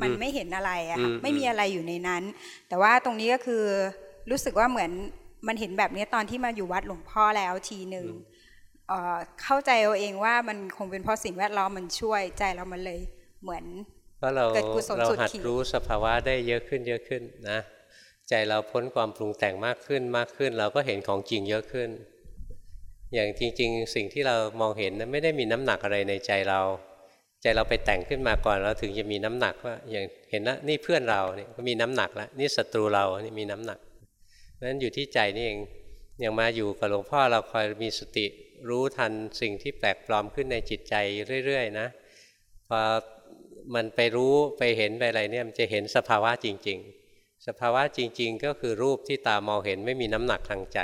มันอืมไม่เห็นอะไรอะค่ะอืมไม่มีอะไรอยู่ในนั้น แต่ว่าตรงนี้ก็คือรู้สึกว่าเหมือนมันเห็นแบบนี้ตอนที่มาอยู่วัดหลวงพ่อแล้วทีหนึ่งเอ่อเข้าใจเอาเองว่ามันคงเป็นเพราะสิ่งแวดล้อมมันช่วยใจเรามันเลยเหมือนเพราะเราเกิดกุศลเราสุดหัดขีดรู้สภาวะได้เยอะขึ้นเยอะขึ้นนะใจเราพ้นความปรุงแต่งมากขึ้นมากขึ้น เราก็เห็นของจริงเยอะขึ้น อย่างจริง ๆ สิ่งที่เรามองเห็นนั้นไม่ได้มีน้ำหนักอะไรในใจเรา ใจเราไปแต่งขึ้นมาก่อนเราถึงจะมีน้ำหนักว่าอย่างเห็นนะนี่เพื่อนเราเนี่ยก็มีน้ำหนักแล้วนี่ศัตรูเรานี่มีน้ำหนักนั้นอยู่ที่ใจนี่เองอย่างมาอยู่กับหลวงพ่อเราคอยมีสติรู้ทันสิ่งที่แปลกปลอมขึ้นในจิตใจเรื่อยๆนะพอมันไปรู้ไปเห็นไปอะไรเนี่ยมันจะเห็นสภาวะจริง ๆ สภาวะจริง ๆ ก็คือรูปที่ตามองเห็นไม่มีน้ำหนักทางใจ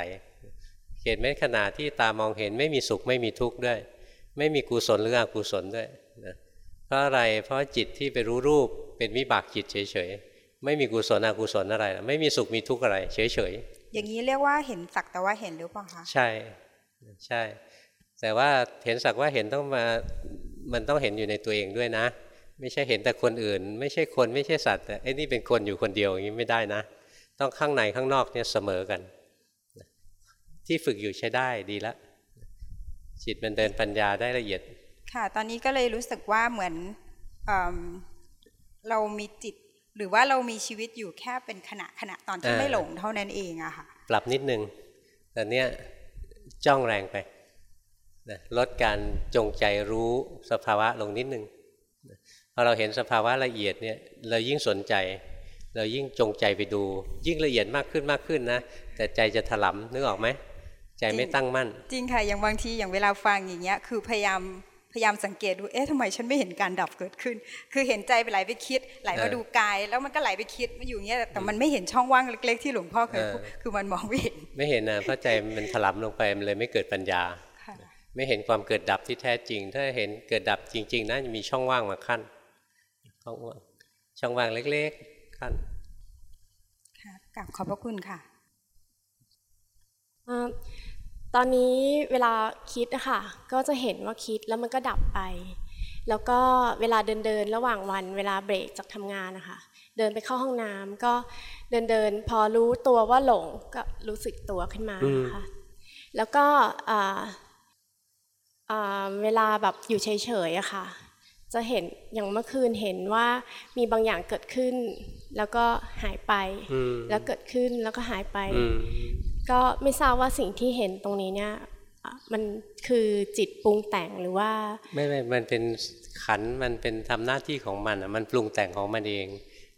เห็นไหมขณะที่ตามองเห็นไม่มีสุขไม่มีทุกข์ด้วย ไม่มีกุศลหรืออกุศลด้วย ราะอะไร เพราะจิตที่ไปรู้รูปเป็นวิบากจิตเฉยๆ ไม่มีกุศลอกุศลอะไรนะไม่มีสุขมีทุกข์อะไร เฉยอย่างนี้เรียกว่าเห็นสักแต่ว่าเห็นหรือเปล่าคะๆใช่ ใช่ แต่ว่าเห็นสักว่าเห็นต้องมา มันต้องเห็นอยู่ในตัวเองด้วยนะ ไม่ใช่เห็นแต่คนอื่น ไม่ใช่คนไม่ใช่สัตว์แต่ไอ้นี่เป็นคนอยู่คนเดียวอย่างนี้ไม่ได้นะ ต้องข้างในข้างนอกเนี่ยเสมอกัน ที่ฝึกอยู่ใช้ได้ดีแล้วจิตมันเดินปัญญาได้ละเอียด ค่ะ ตอนนี้ก็เลยรู้สึกว่าเหมือนเอิ่มเรามีจิต หรือว่าเรามีชีวิตอยู่แค่เป็นขณะขณะตอนที่อ่าไม่หลงเท่านั้นเองอะค่ะ ปรับนิดนึงแต่เนี้ยจ้องแรงไปนะลดการจงใจรู้สภาวะลงนิดนึงนะพอเราเห็นสภาวะละเอียดเนี่ยเรายิ่งสนใจ เรายิ่งจงใจไปดู ยิ่งละเอียดมากขึ้นมากขึ้นนะ แต่ใจจะถลำนึกออกไหมใจไม่ตั้งมั่น จริงค่ะอย่างบางทีอย่างเวลาฟังอย่างเงี้ยคือพยายาม พยายามสังเกตดู เอ๊ะทำไมฉันไม่เห็นการดับเกิดขึ้น คือเห็นใจไปไหลไปคิด ไหลมาเออดูกาย แล้วมันก็ไหลไปคิดมาอยู่อย่างเงี้ย แต่มันไม่เห็นช่องว่างเล็ก ๆ ที่หลวงพ่อเคยพูดเออคือมันมองไม่เห็น ไม่เห็นนะ เพราะใจมันถลำลงไป มันเลยไม่เกิดปัญญาค่ะไม่เห็นความเกิดดับที่แท้จริง ถ้าเห็นเกิดดับจริง ๆนะจะมีช่องว่างมาขั้น ช่องว่าง ช่องว่างเล็ก ๆ ขั้นค่ะกราบขอบพระคุณค่ะอ่า ตอนนี้เวลาคิดอะค่ะก็จะเห็นว่าคิดแล้วมันก็ดับไป แล้วก็เวลาเดินเดินๆระหว่างวัน เวลาเบรกจากทำงานนะคะเดินไปเข้าห้องน้ำก็เดินเดินๆพอรู้ตัวว่าหลงก็รู้สึกตัวขึ้นมาอืมค่ะแล้วก็อ่าอ่าเวลาแบบอยู่เฉยๆอะค่ะ จะเห็นอย่างเมื่อคืนเห็นว่ามีบางอย่างเกิดขึ้น แล้วก็หายไปอืมแล้วเกิดขึ้นแล้วก็หายไปอืม ก็ไม่ทราบว่าสิ่งที่เห็นตรงนี้เนี่ยมันคือจิตปรุงแต่งหรือว่า ไม่ไม่มันเป็นขันมันเป็นทำหน้าที่ของมันอะมันปรุงแต่งของมันเอง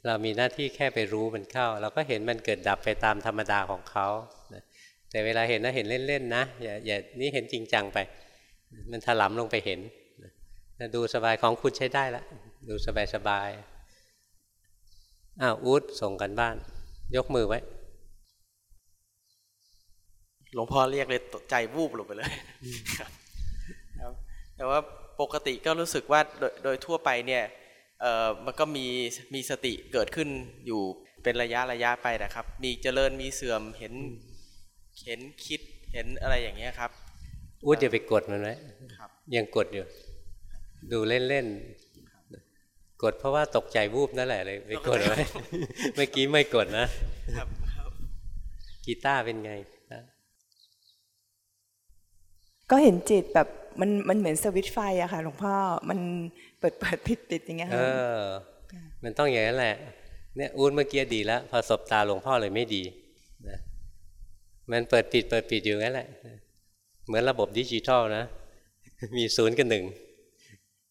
เรามีหน้าที่แค่ไปรู้มันเข้า เราก็เห็นมันเกิดดับไปตามธรรมดาของเขาแต่เวลาเห็นนะเห็นเล่นๆนะอย่าอย่านี่เห็นจริงจังไป มันถลำลงไปเห็นนะดูสบายของคุณใช้ได้ละดูสบายสบายๆอ้าวอูดส่งกันบ้าน ยกมือไว้ หลวงพ่อเรียกเลยตกใจวูบลงไปเลยครับครับแต่ว่าปกติก็รู้สึกว่าโดยโดยทั่วไปเนี่ยเออมันก็มีมีสติเกิดขึ้นอยู่เป็นระยะระยะไปนะครับ มีเจริญมีเสื่อมเห็นเห็นคิดเห็นอะไรอย่างเงี้ยครับอู้อย่าไปกดมันไว้ครับยังกดอยู่ ดูเล่นๆกดเพราะว่าตกใจวูบนั่นแหละเลยไปกดไว้เมื่อกี้ไม่กดนะครับกีตาร์เป็นไง ก็เห็นจิตแบบมันมันเหมือนสวิตไฟอะค่ะ หลวงพ่อมันเปิดเปิดปิดปิดอย่างเงี้ยเอค่ะอมันต้องอย่างนั้นแหละ เนี่ยอูดเมื่อกี้ดีแล้วพอสบตาหลวงพ่อเลยไม่ดีนะมันเปิดปิดเปิดปิดอยู่งั้นแหละ เหมือนระบบดิจิทัลนะ มีศูนย์กับหนึ่ง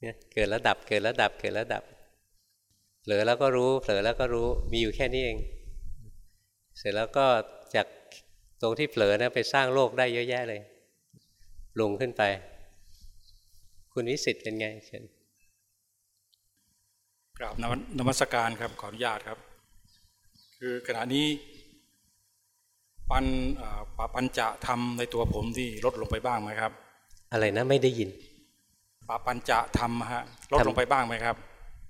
เนี่ยเกิดแล้วดับเกิดแล้วดับเกิดแล้วดับเผลอแล้วก็รู้เผลอแล้วก็รู้มีอยู่แค่นี้เอง เสร็จแล้วก็จากตรงที่เผลอนะไปสร้างโลกได้เยอะแยะเลย ปรุงขึ้นไป คุณวิสิตเป็นไงเชิญกราบนวนมัสการครับขออนุญาตครับ คือขณะนี้ปันอ่าปะปัญจะทำในตัวผมที่ลดลงไปบ้างไหมครับ อะไรนะไม่ได้ยินปะปัญจะทำฮะลดลงไปบ้างไหมครับ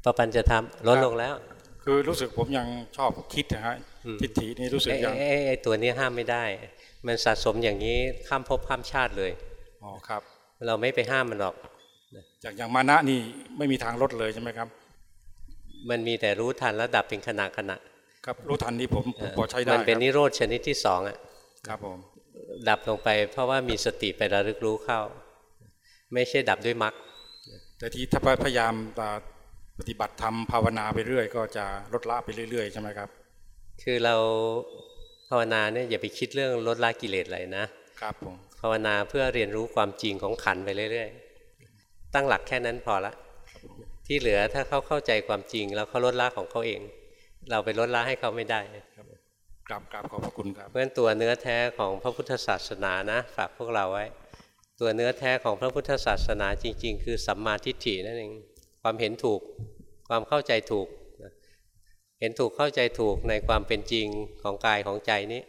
ปปัญจะทำลดลงแล้ว คือรู้สึกผมยังชอบคิดนะฮะอืมทิฏฐินี่รู้สึกไอ้ยังไอ้ไอ้ไอ้ตัวนี้ห้ามไม่ได้ มันสะสมอย่างนี้ข้ามภพข้ามชาติเลย อ๋อครับ เราไม่ไปห้ามมันหรอกจากอย่างมานะนี่ไม่มีทางลดเลยใช่ไหมครับ มันมีแต่รู้ทันแล้วดับเป็นขณะขณะครับรู้ทันนี้ผมผมพอใช้ได้มันเป็นครับนิโรธชนิดที่สองอะครับผมดับลงไปเพราะว่ามีสติไประลึกรู้เข้า ไม่ใช่ดับด้วยมรรคแต่ที่ถ้าพยายามอ่าปฏิบัติธรรมภาวนาไปเรื่อย ก็จะลดละไปเรื่อย ๆ ใช่ไหมครับ คือเราภาวนาเนี่ยอย่าไปคิดเรื่องลดละกิเลสอะไรนะครับผม ภาวนาเพื่อเรียนรู้ความจริงของขันไปเรื่อยๆ ตั้งหลักแค่นั้นพอละ ที่เหลือถ้าเขาเข้าใจความจริง แล้วเขาลดละของเขาเอง เราไปลดละให้เขาไม่ได้กราบกราบขอบพระคุณครับเพราะฉะนั้นตัวเนื้อแท้ของพระพุทธศาสนานะ ฝากพวกเราไว้ ตัวเนื้อแท้ของพระพุทธศาสนาจริง ๆ คือสัมมาทิฏฐินั่นเองความเห็นถูกความเข้าใจถูก เห็นถูกเข้าใจถูกในความเป็นจริงของกายของใจนี้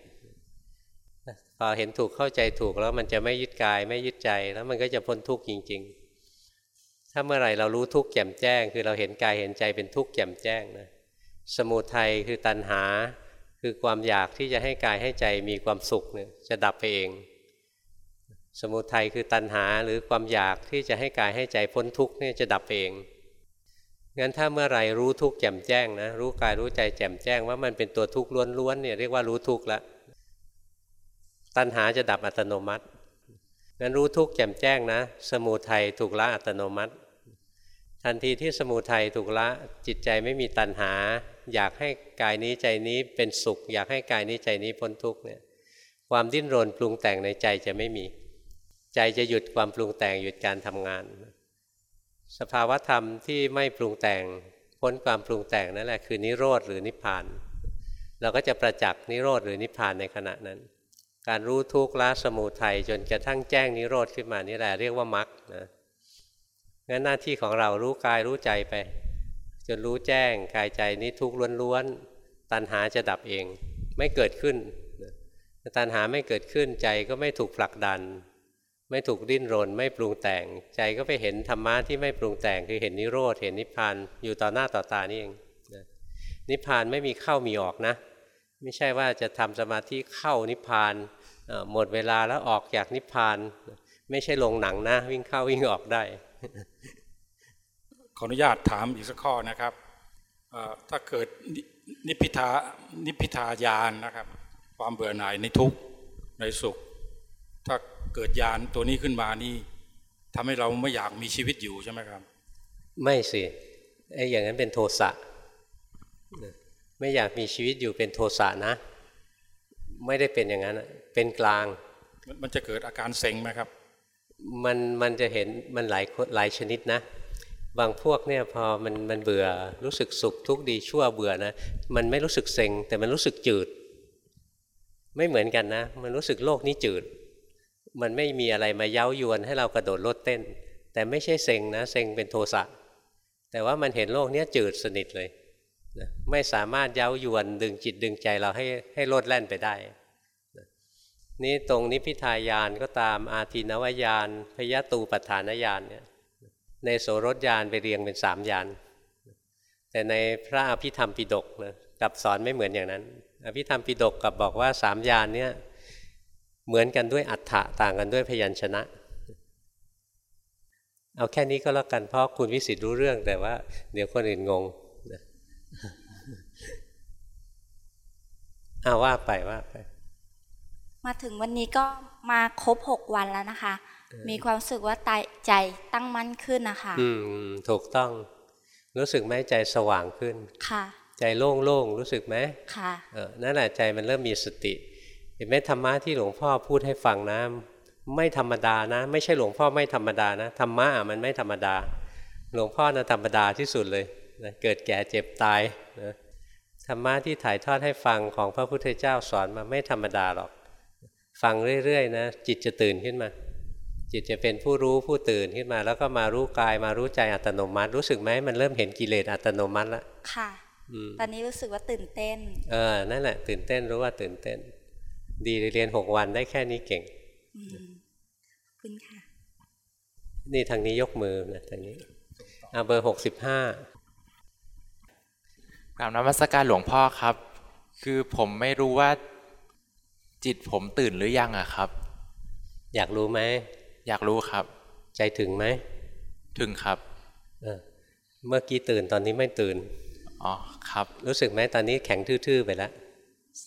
พอเห็นถูกเข้าใจถูกแล้วมันจะไม่ยึดกายไม่ยึดใจแล้วมันก็จะพ้นทุกข์จริง ๆ ถ้าเมื่อไหร่เรารู้ทุกข์แจ่มแจ้ง คือเราเห็นกายเห็นใจเป็นทุกข์แจ่มแจ้งนะสมุทัยคือตัณหา คือความอยากที่จะให้กายให้ใจมีความสุขเนี่ยจะดับไปเอง สมุทัยคือตัณหาหรือความอยากที่จะให้กายให้ใจพ้นทุกข์เนี่ยจะดับไปเองงั้นถ้าเมื่อไหรรู้ทุกข์แจ่มแจ้งนะรู้กายรู้ใจแจ่มแจ้งว่ามันเป็นตัวทุกข์ล้วนๆเนี่ยเรียกว่ารู้ทุกข์ละ ตัณหาจะดับอัตโนมัติงั้นรู้ทุกข์แจ่มแจ้งนะ สมุทัยถูกละอัตโนมัติ ทันทีที่สมุทัยถูกละจิตใจไม่มีตัณหา อยากให้กายนี้ใจนี้เป็นสุข อยากให้กายนี้ใจนี้พ้นทุกข์เนี่ยความดิ้นรนปรุงแต่งในใจจะไม่มี ใจจะหยุดความปรุงแต่งหยุดการทำงาน สภาวธรรมที่ไม่ปรุงแต่งพ้นความปรุงแต่งนั่นแหละคือนิโรธหรือนิพพาน เราก็จะประจักษ์นิโรธหรือนิพพานในขณะนั้น การรู้ทุกข์ละสมุทัยจนกระทั่งแจ้งนิโรธขึ้นมานี่แหละเรียกว่ามรรคนะงั้นหน้าที่ของเรารู้กายรู้ใจไป จนรู้แจ้งกายใจนี้ทุกข์ล้วนๆตัณหาจะดับเอง ไม่เกิดขึ้นตัณหาไม่เกิดขึ้นใจก็ไม่ถูกผลักดัน ไม่ถูกดิ้นรน ไม่ปรุงแต่ง ใจก็ไปเห็นธรรมะที่ไม่ปรุงแต่งคือเห็นนิโรธเห็นนิพพานอยู่ต่อหน้าต่อตานี่เองนะนิพพานไม่มีเข้ามีออกนะ ไม่ใช่ว่าจะทำสมาธิเข้านิพพานเอ่อหมดเวลาแล้วออกจากนิพพาน ไม่ใช่ลงหนังนะ วิ่งเข้าวิ่งออกได้ ขออนุญาตถามอีกสักข้อนะครับเอ่อถ้าเกิดนินิพพิทานิพพิทายานนะครับ ความเบื่อหน่ายในทุกข์ในสุข ถ้าเกิดยานตัวนี้ขึ้นมานี่ทำให้เราไม่อยากมีชีวิตอยู่ใช่ไหมครับ ไม่สิไอ้อย่างนั้นเป็นโทสะ ไม่อยากมีชีวิตอยู่เป็นโทสะนะ ไม่ได้เป็นอย่างนั้นอะเป็นกลางมันมันจะเกิดอาการเซ็งไหมครับ มันมันจะเห็นมันหลายคนหลายชนิดนะ บางพวกเนี่ยพอมันมันเบื่อรู้สึกสุขทุกข์ดีชั่วเบื่อนะ มันไม่รู้สึกเซ็งแต่มันรู้สึกจืด ไม่เหมือนกันนะ มันรู้สึกโลกนี้จืด มันไม่มีอะไรมาเย้ายวนให้เรากระโดดโลดเต้น แต่ไม่ใช่เซ็งนะเซ็งเป็นโทสะแต่ว่ามันเห็นโลกนี้จืดสนิทเลย นะไม่สามารถเย้ายวนดึงจิตดึงใจเราให้ให้โลดแล่นไปได้นะนี่ตรงนิพพิทายานก็ตามอาทินวายานพยตูปัฏฐานญาณเนี่ยในโสรถยานไปเรียงเป็นสามยานแต่ในพระอภิธรรมปิฎกนะกับสอนไม่เหมือนอย่างนั้น อภิธรรมปิฎกกับบอกว่าสามยานเนี่ยเหมือนกันด้วยอัฏฐะต่างกันด้วยพยัญชนะ เอาแค่นี้ก็แล้วกันเพราะคุณวิสิตรู้เรื่องแต่ว่า เดี๋ยวคนอื่นงง อาว่าไปว่าไป มาถึงวันนี้ก็มาครบหกวันแล้วนะคะ มีความรู้สึกว่าใจตั้งมั่นขึ้นนะคะอืมถูกต้อง รู้สึกไหมใจสว่างขึ้น ค่ะ ใจโล่งๆรู้สึกไหมค่ะเออนั่นแหละใจมันเริ่มมีสติ เห็นไหมธรรมะที่หลวงพ่อพูดให้ฟังนะไม่ธรรมดานะ ไม่ใช่หลวงพ่อไม่ธรรมดานะธรรมะมันไม่ธรรมดา หลวงพ่อนะธรรมดาที่สุดเลย นะเกิดแก่เจ็บตายนะธรรมะที่ถ่ายทอดให้ฟังของพระพุทธเจ้าสอนมาไม่ธรรมดาหรอก ฟังเรื่อยๆนะจิตจะตื่นขึ้นมา จิตจะเป็นผู้รู้ผู้ตื่นขึ้นมา แล้วก็มารู้กายมารู้ใจอัตโนมัติ รู้สึกไหมมันเริ่มเห็นกิเลสอัตโนมัติแล้วค่ะตอนนี้รู้สึกว่าตื่นเต้น เออนั่นแหละ ตื่นเต้นรู้ว่าตื่นเต้น ดีเรียนหกวันได้แค่นี้เก่งคุณค่ะ นี่ทางนี้ยกมือนะทางนี้อาเบอร์หกสิบห้า กราบนมัสการหลวงพ่อครับ คือผมไม่รู้ว่าจิตผมตื่นหรือยังอะครับ อยากรู้ไหมอยากรู้ครับ ใจถึงไหมถึงครับเออเมื่อกี้ตื่นตอนนี้ไม่ตื่นอ๋อครับ รู้สึกไหมตอนนี้แข็งทื่อๆไปแล้ว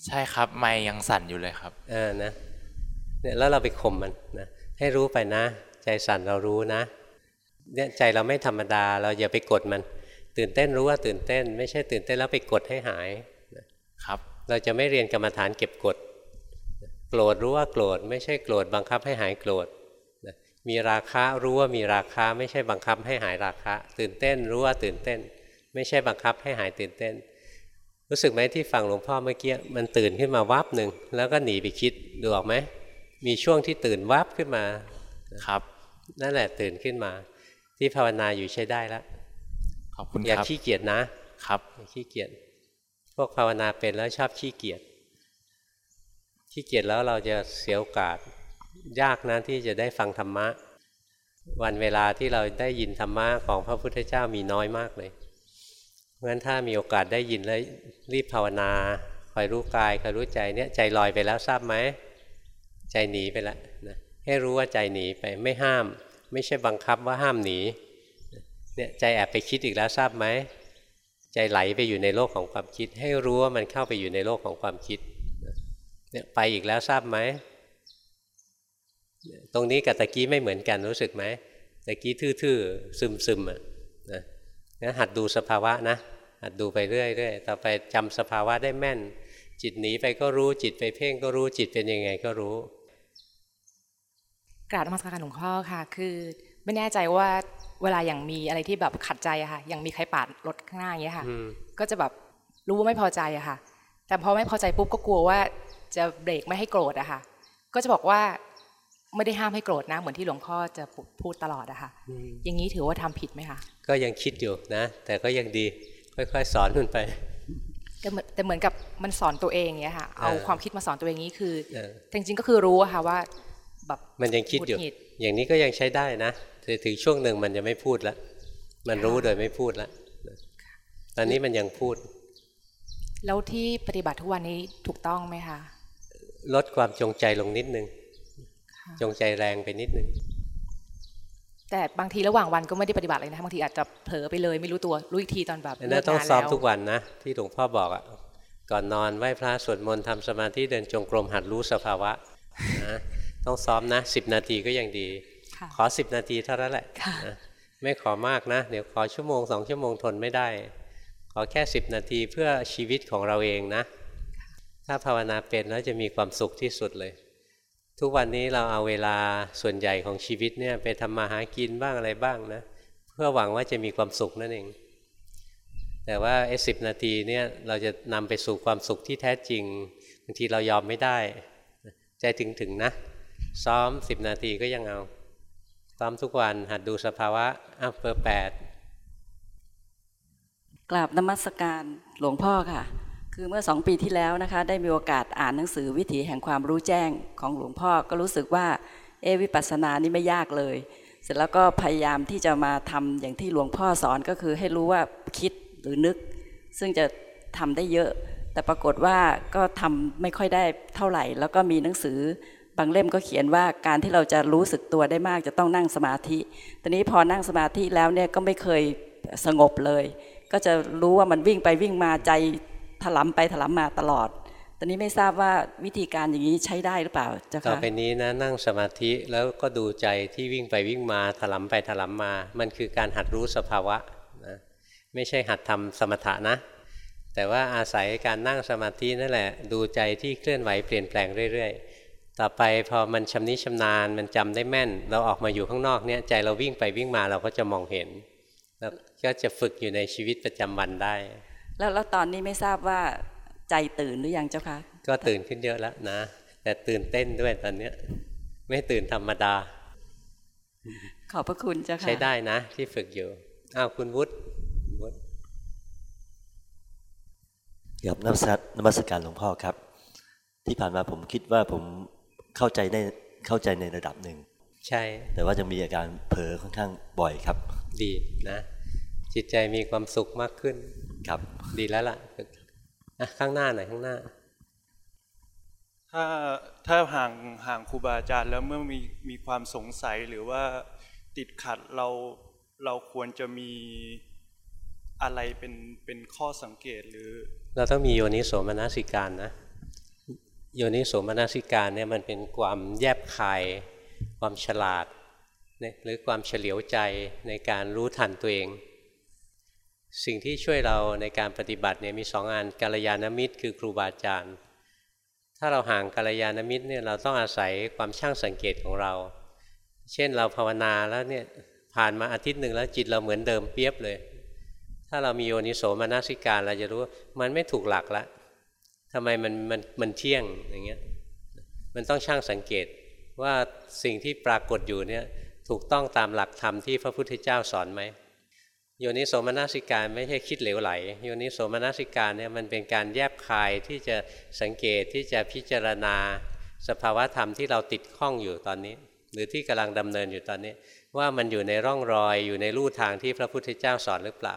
ใช่ครับไม่ยังสั่นอยู่เลยครับ เออนะเนี่ยแล้วเราไปข่มมันนะให้รู้ไปนะ ใจสั่นเรารู้นะเนี่ยใจเราไม่ธรรมดา เราอย่าไปกดมัน ตื่นเต้นรู้ว่าตื่นเต้น ไม่ใช่ตื่นเต้นแล้วไปกดให้หายครับ เราจะไม่เรียนกรรมฐานเก็บกด โกรธรู้ว่าโกรธไม่ใช่โกรธบังคับให้หายโกรธมีราคะรู้ว่ามีราคะไม่ใช่บังคับให้หายราคะ ตื่นเต้นรู้ว่าตื่นเต้น ไม่ใช่บังคับให้หายตื่นเต้น รู้สึกไหมที่ฟังหลวงพ่อเมื่อกี้มันตื่นขึ้นมาวับหนึ่งแล้วก็หนีไปคิดดูออกไหมมีช่วงที่ตื่นวับขึ้นมาครับ นั่นแหละตื่นขึ้นมา ที่ภาวนาอยู่ใช้ได้แล้ว ขอบคุณอย่าครับขี้เกียจนะครับอย่าขี้เกียจพวกภาวนาเป็นแล้วชอบขี้เกียจขี้เกียจแล้วเราจะเสียโอกาส ยากนะที่จะได้ฟังธรรมะ วันเวลาที่เราได้ยินธรรมะของพระพุทธเจ้ามีน้อยมากเลยเพราะฉะนั้นถ้ามีโอกาสได้ยินแล้วรีบภาวนาคอยรู้กายคอยรู้ใจเนี่ยใจลอยไปแล้วทราบไหมใจหนีไปแล้วนะให้รู้ว่าใจหนีไปไม่ห้าม ไม่ใช่บังคับว่าห้ามหนี เนี่ยใจแอบไปคิดอีกแล้วทราบไหมใจไหลไปอยู่ในโลกของความคิด ให้รู้ว่ามันเข้าไปอยู่ในโลกของความคิดเนี่ยไปอีกแล้วทราบไหมตรงนี้กับตะกี้ไม่เหมือนกันรู้สึกไหมตะกี้ทื่อๆซึมๆอะนะงั้นหัดดูสภาวะนะหัดดูไปเรื่อยๆต่อไปจำสภาวะได้แม่น จิตหนีไปก็รู้จิตไปเพ่งก็รู้จิตเป็นยังไงก็รู้กราบนมัสการหลวงพ่อค่ะ คือ ไม่แน่ใจว่า เวลาอย่างมีอะไรที่แบบขัดใจอะค่ะ อย่างมีใครปาดรถข้างหน้าอย่างเงี้ยค่ะ ก็จะแบบรู้ว่าไม่พอใจอะค่ะ แต่พอไม่พอใจปุ๊บก็กลัวว่าจะเบรกไม่ให้โกรธอะค่ะ ก็จะบอกว่าไม่ได้ห้ามให้โกรธนะ เหมือนที่หลวงพ่อจะพูดตลอดอะค่ะ อย่างนี้ถือว่าทำผิดไหมคะ ก็ยังคิดอยู่นะ แต่ก็ยังดี ค่อยๆ สอนมันไป แต่เหมือนแต่เหมือนกับมันสอนตัวเองเงี้ยค่ะ เอาเออความคิดมาสอนตัวเองนี้คือเออจริงๆก็คือรู้อะค่ะว่า แบบ มันยังคิดอยู่หงุดหงิดอย่างนี้ก็ยังใช้ได้นะแต่ ถึงช่วงหนึ่งมันจะไม่พูดแล้วมันรู้โดยไม่พูดแล้วตอนนี้มันยังพูด แล้วที่ปฏิบัติทุกวันนี้ถูกต้องไหมคะลดความจงใจลงนิดนึง จงใจแรงไปนิดนึง แต่บางทีระหว่างวันก็ไม่ได้ปฏิบัติเลยนะบางทีอาจจะเผลอไปเลยไม่รู้ตัวรู้อีกทีตอนแบบอันเลินั้นกต้องงานซ้อมแล้วทุกวันนะที่หลวงพ่อบอกอะ่ะก่อนนอนไหว้พระสวดมนต์ทำสมาธิเดินจงกรมหัดรู้สภาวะนะต้องซ้อมนะสิบนาทีก็ยังดี ขอสิบนาทีเท่านั้นแหละนะไม่ขอมากนะ เดี๋ยวขอชั่วโมงสองชั่วโมงทนไม่ได้ ขอแค่สิบนาทีเพื่อชีวิตของเราเองนะ ถ้าภาวนาเป็นแล้วจะมีความสุขที่สุดเลย ทุกวันนี้เราเอาเวลาส่วนใหญ่ของชีวิตเนี่ยไปทำมาหากินบ้างอะไรบ้างนะ เพื่อหวังว่าจะมีความสุขนั่นเอง แต่ว่าไอ้สินาทีเนี่ยเราจะนำไปสู่ความสุขที่แท้จริงบางทีเรายอมไม่ได้ ใจถึงถึงๆนะ ซ้อมสิบนาทีก็ยังเอา ซ้อมทุกวันหัดดูสภาวะอะเบอร์แปดกราบนมัสการหลวงพ่อค่ะ คือเมื่อสองปีที่แล้วนะคะ ได้มีโอกาสอ่านหนังสือวิถีแห่งความรู้แจ้งของหลวงพ่อก็รู้สึกว่า เอวิปัสสนานี่ไม่ยากเลย เสร็จแล้วก็พยายามที่จะมาทำอย่างที่หลวงพ่อสอนก็คือให้รู้ว่าคิดหรือนึก ซึ่งจะทำได้เยอะ แต่ปรากฏว่าก็ทำไม่ค่อยได้เท่าไหร่ แล้วก็มีหนังสือ บางเล่มก็เขียนว่าการที่เราจะรู้สึกตัวได้มากจะต้องนั่งสมาธิ ตอนนี้พอนั่งสมาธิแล้วเนี่ยก็ไม่เคยสงบเลย ก็จะรู้ว่ามันวิ่งไปวิ่งมาใจถลำไปถลำมาตลอด ตอนนี้ไม่ทราบว่าวิธีการอย่างนี้ใช้ได้หรือเปล่าเจ้าคะต่อไปนี้นะนั่งสมาธิแล้วก็ดูใจที่วิ่งไปวิ่งมาถลำไปถลำมา มันคือการหัดรู้สภาวะนะไม่ใช่หัดทำสมถะนะ แต่ว่าอาศัยการนั่งสมาธินั่นแหละ ดูใจที่เคลื่อนไหวเปลี่ยนแปลงเรื่อยๆ ต่อไปพอมันชำนิชำนาญมันจำได้แม่น เราออกมาอยู่ข้างนอกเนี่ยใจเราวิ่งไปวิ่งมาเราก็จะมองเห็นแล้วก็จะฝึกอยู่ในชีวิตประจำวันได้ แล้วแล้วตอนนี้ไม่ทราบว่าใจตื่นหรือยังเจ้าคะก็ตื่นขึ้นเยอะแล้วนะ แต่ตื่นเต้นด้วยตอนเนี้ยไม่ตื่นธรรมดา ขอบพระคุณเจ้าค่ะใช้ได้นะ ที่ฝึกอยู่อ้าวคุณวุฒิวุฒิครับนมัสการนมัสการหลวงพ่อครับ ที่ผ่านมาผมคิดว่าผม เข้าใจได้เข้าใจในระดับหนึ่งใช่ แต่ว่าจะมีอาการเผลอค่อนข้างบ่อยครับ ดีนะ จิตใจมีความสุขมากขึ้นครับ ดีแล้วล่ะอะข้างหน้าหน่อยข้างหน้า ถ้าถ้าห่างห่างครูบาอาจารย์แล้วเมื่อมีมีความสงสัยหรือว่าติดขัดเราเราควรจะมีอะไรเป็นเป็นข้อสังเกตหรือ เราต้องมีโยนิโสมนสิการนะ โยนิโสมนสิการเนี่ยมันเป็นความแยบคาย ความฉลาดหรือความเฉลียวใจในการรู้ทันตัวเอง สิ่งที่ช่วยเราในการปฏิบัติเนี่ยมีสองอันกัลยาณมิตร คือครูบาอาจารย์ ถ้าเราห่างกัลยาณมิตรเนี่ยเราต้องอาศัยความช่างสังเกตของเรา เช่นเราภาวนาแล้วเนี่ยผ่านมาอาทิตย์หนึ่งแล้วจิตเราเหมือนเดิมเปียบเลย ถ้าเรามีโยนิโสมนสิการเราจะรู้ว่ามันไม่ถูกหลักละ ทำไมมันมันมันเที่ยงอย่างเงี้ยมันต้องช่างสังเกตว่าสิ่งที่ปรากฏอยู่เนี่ยถูกต้องตามหลักธรรมที่พระพุทธเจ้าสอนไหมโยนิโสมนสิการไม่ใช่คิดเหลวไหลโยนิโสมนสิการเนี่ยมันเป็นการแยบคายที่จะสังเกตที่จะพิจารณาสภาวะธรรมที่เราติดข้องอยู่ตอนนี้ หรือที่กำลังดำเนินอยู่ตอนนี้ ว่ามันอยู่ในร่องรอยอยู่ในลู่ทางที่พระพุทธเจ้าสอนหรือเปล่า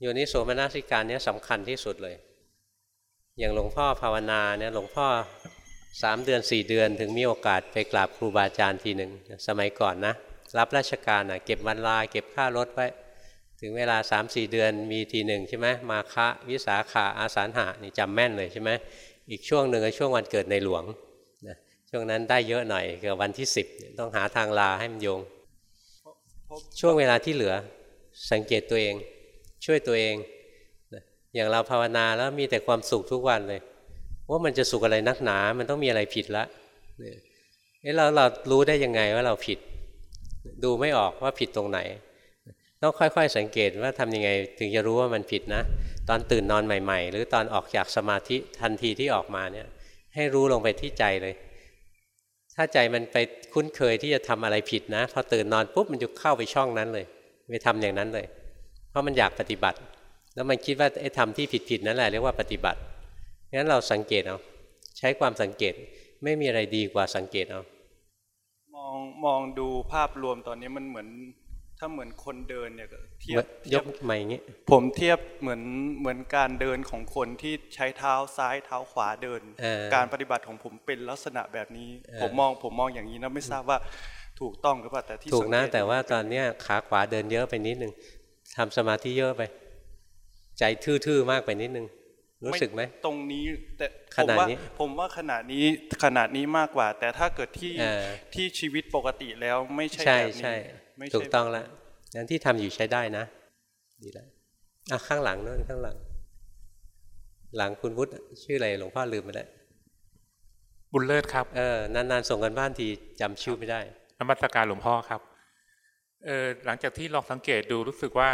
โยนิโสมนสิการเนี่ยสำคัญที่สุดเลย อย่างหลวงพ่อภาวนาเนี่ยหลวงพ่อสามเดือนสี่เดือนถึงมีโอกาสไปกราบครูบาอาจารย์ทีหนึ่งสมัยก่อนนะ รับราชการนะเก็บวันลาเก็บค่ารถไว้ ถึงเวลาสามสี่เดือนมีทีหนึ่งใช่ไหมมาคะวิสาขาอาสาหะนี่จำแม่นเลยใช่ไหมอีกช่วงหนึ่งก็ช่วงวันเกิดในหลวงนะช่วงนั้นได้เยอะหน่อยเกิดวันที่สิบต้องหาทางลาให้มันโยง ช่วงเวลาที่เหลือสังเกตตัวเอง ช่วยตัวเอง อย่างเราภาวนาแล้วมีแต่ความสุขทุกวันเลย ว่ามันจะสุขอะไรนักหนา มันต้องมีอะไรผิดละเนี่ยเอ๊ะเราเรารู้ได้ยังไงว่าเราผิด ดูไม่ออกว่าผิดตรงไหน ต้องค่อยๆสังเกตว่าทำยังไงถึงจะรู้ว่ามันผิดนะ ตอนตื่นนอนใหม่ ๆ หรือตอนออกจากสมาธิทันทีที่ออกมาเนี่ย ให้รู้ลงไปที่ใจเลย ถ้าใจมันไปคุ้นเคยที่จะทำอะไรผิดนะ พอตื่นนอนปุ๊บมันจะเข้าไปช่องนั้นเลย ไปทำอย่างนั้นเลย เพราะมันอยากปฏิบัติ แล้วมันคิดว่าไอ้ทำที่ผิดๆนั่นแหละเรียกว่าปฏิบัติงั้นเราสังเกตเอาใช้ความสังเกตไม่มีอะไรดีกว่าสังเกตเอามองมองดูภาพรวมตอนนี้มันเหมือน ถ้าเหมือนคนเดินเนี่ยก็เทียบยกใหม่อย่างงี้ผมเทียบเหมือนเหมือนการเดินของคนที่ใช้เท้าซ้ายเท้าขวาเดินเออการปฏิบัติของผมเป็นลักษณะแบบนี้เออผมมองผมมองอย่างนี้นะไม่ทราบว่าถูกต้องหรือเปล่าแต่ที่ถูกสังนะเตแต่ว่าตอนเนี้ยขาขวาเดินเยอะไปนิดนึงทำสมาธิเยอะไป ใจทื่อๆมากไปนิดนึง รู้สึกไหมตรงนี้แต่ขผมนาดว่านี้ผมว่าขนาดนี้ขนาดนี้มากกว่า แต่ถ้าเกิดที่เออที่ชีวิตปกติแล้วไม่ใช่ใช่แบบนี้ใช่ไม่ใช่ถูกต้องแล้วงั้นที่ทำอยู่ใช้ได้นะ ดีแล้วอะข้างหลังนู้นข้างหลัง หลังคุณวุฒิชื่ออะไรหลวงพ่อลืมไปแล้วบุญเลิศครับเออนานๆส่งกันบ้านทีจำชื่อไม่ได้นมัสการหลวงพ่อครับเออหลังจากที่ลองสังเกตดูรู้สึกว่า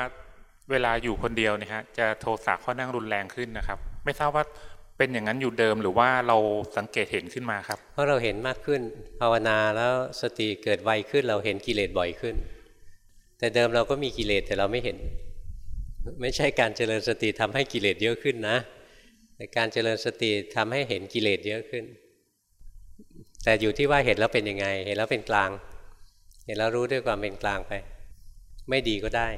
เวลาอยู่คนเดียวเนี่ยฮะจะโทสะข้อนั่งรุนแรงขึ้นนะครับ ไม่ทราบว่าเป็นอย่างนั้นอยู่เดิมหรือว่าเราสังเกตเห็นขึ้นมาครับ เพราะเราเห็นมากขึ้นภาวนาแล้วสติเกิดไวขึ้นเราเห็นกิเลสบ่อยขึ้น แต่เดิมเราก็มีกิเลสแต่เราไม่เห็น ไม่ใช่การเจริญสติทำให้กิเลสเยอะขึ้นนะแต่การเจริญสติทำให้เห็นกิเลสเยอะขึ้น แต่อยู่ที่ว่าเห็นแล้วเป็นยังไง เห็นแล้วเป็นกลาง เห็นแล้วรู้ด้วยความเป็นกลางไป ไม่ดีก็ได้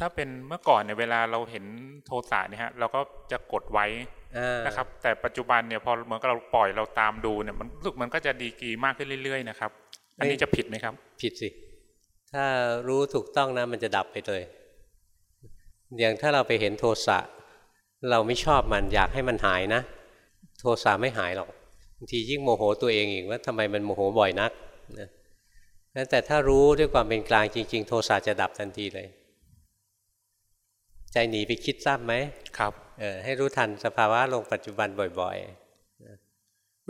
ถ้าเป็นเมื่อก่อนเนี่ยเวลาเราเห็นโทสะเนี่ยฮะเราก็จะกดไว้นะครับ แต่ปัจจุบันเนี่ยพอเหมือนกับเราปล่อยเราตามดูเนี่ยมันรู้สึกมันก็จะดีกรีมากขึ้นเรื่อยๆนะครับ อันนี้จะผิดไหมครับ ผิดสิ ถ้ารู้ถูกต้องนะมันจะดับไปเลย อย่างถ้าเราไปเห็นโทสะเราไม่ชอบมันอยากให้มันหายนะ โทสะไม่หายหรอกบางทียิ่งโมโหตัวเองอีกว่าทำไมมันโมโหบ่อยนักนะแต่ถ้ารู้ด้วยความเป็นกลางจริง ๆ โทสะจะดับทันทีเลย ใจหนีไปคิดทราบไหมครับเออให้รู้ทันสภาวะลงปัจจุบันบ่อย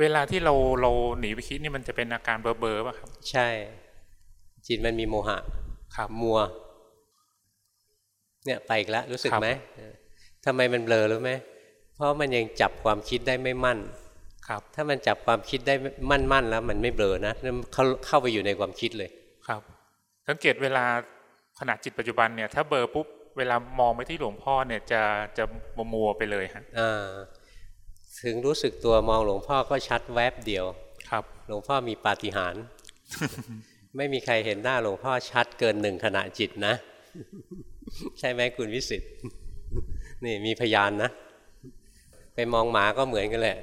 เวลาที่เราเราหนีไปคิดนี่มันจะเป็นอาการเบอเบอร์ป่ะครับๆใช่ จิตมันมีโมหะครับมัว เนี่ยไปอีกแล้วรู้สึกไหมเออทำไมมันเบลอรู้ไหมเพราะมันยังจับความคิดได้ไม่มั่น ครับ ถ้ามันจับความคิดได้มั่นๆแล้ว มันไม่เบลอนะมันเข้าเข้าไปอยู่ในความคิดเลย ครับ สังเกตเวลาขณะจิตปัจจุบันเนี่ย ถ้าเบลอร์ปุ๊บ เวลามองไปที่หลวงพ่อเนี่ยจะจะมัวมัวๆไปเลยฮะอ่าถึงรู้สึกตัวมองหลวงพ่อก็ชัดแวบเดียว ครับ หลวงพ่อมีปาฏิหาริย์ไม่มีใครเห็นหน้าหลวงพ่อชัดเกินหนึ่งขณะจิตนะ ใช่ไหมคุณวิสิตนี่มีพยานนะ ไปมองหมาก็เหมือนกันแหละ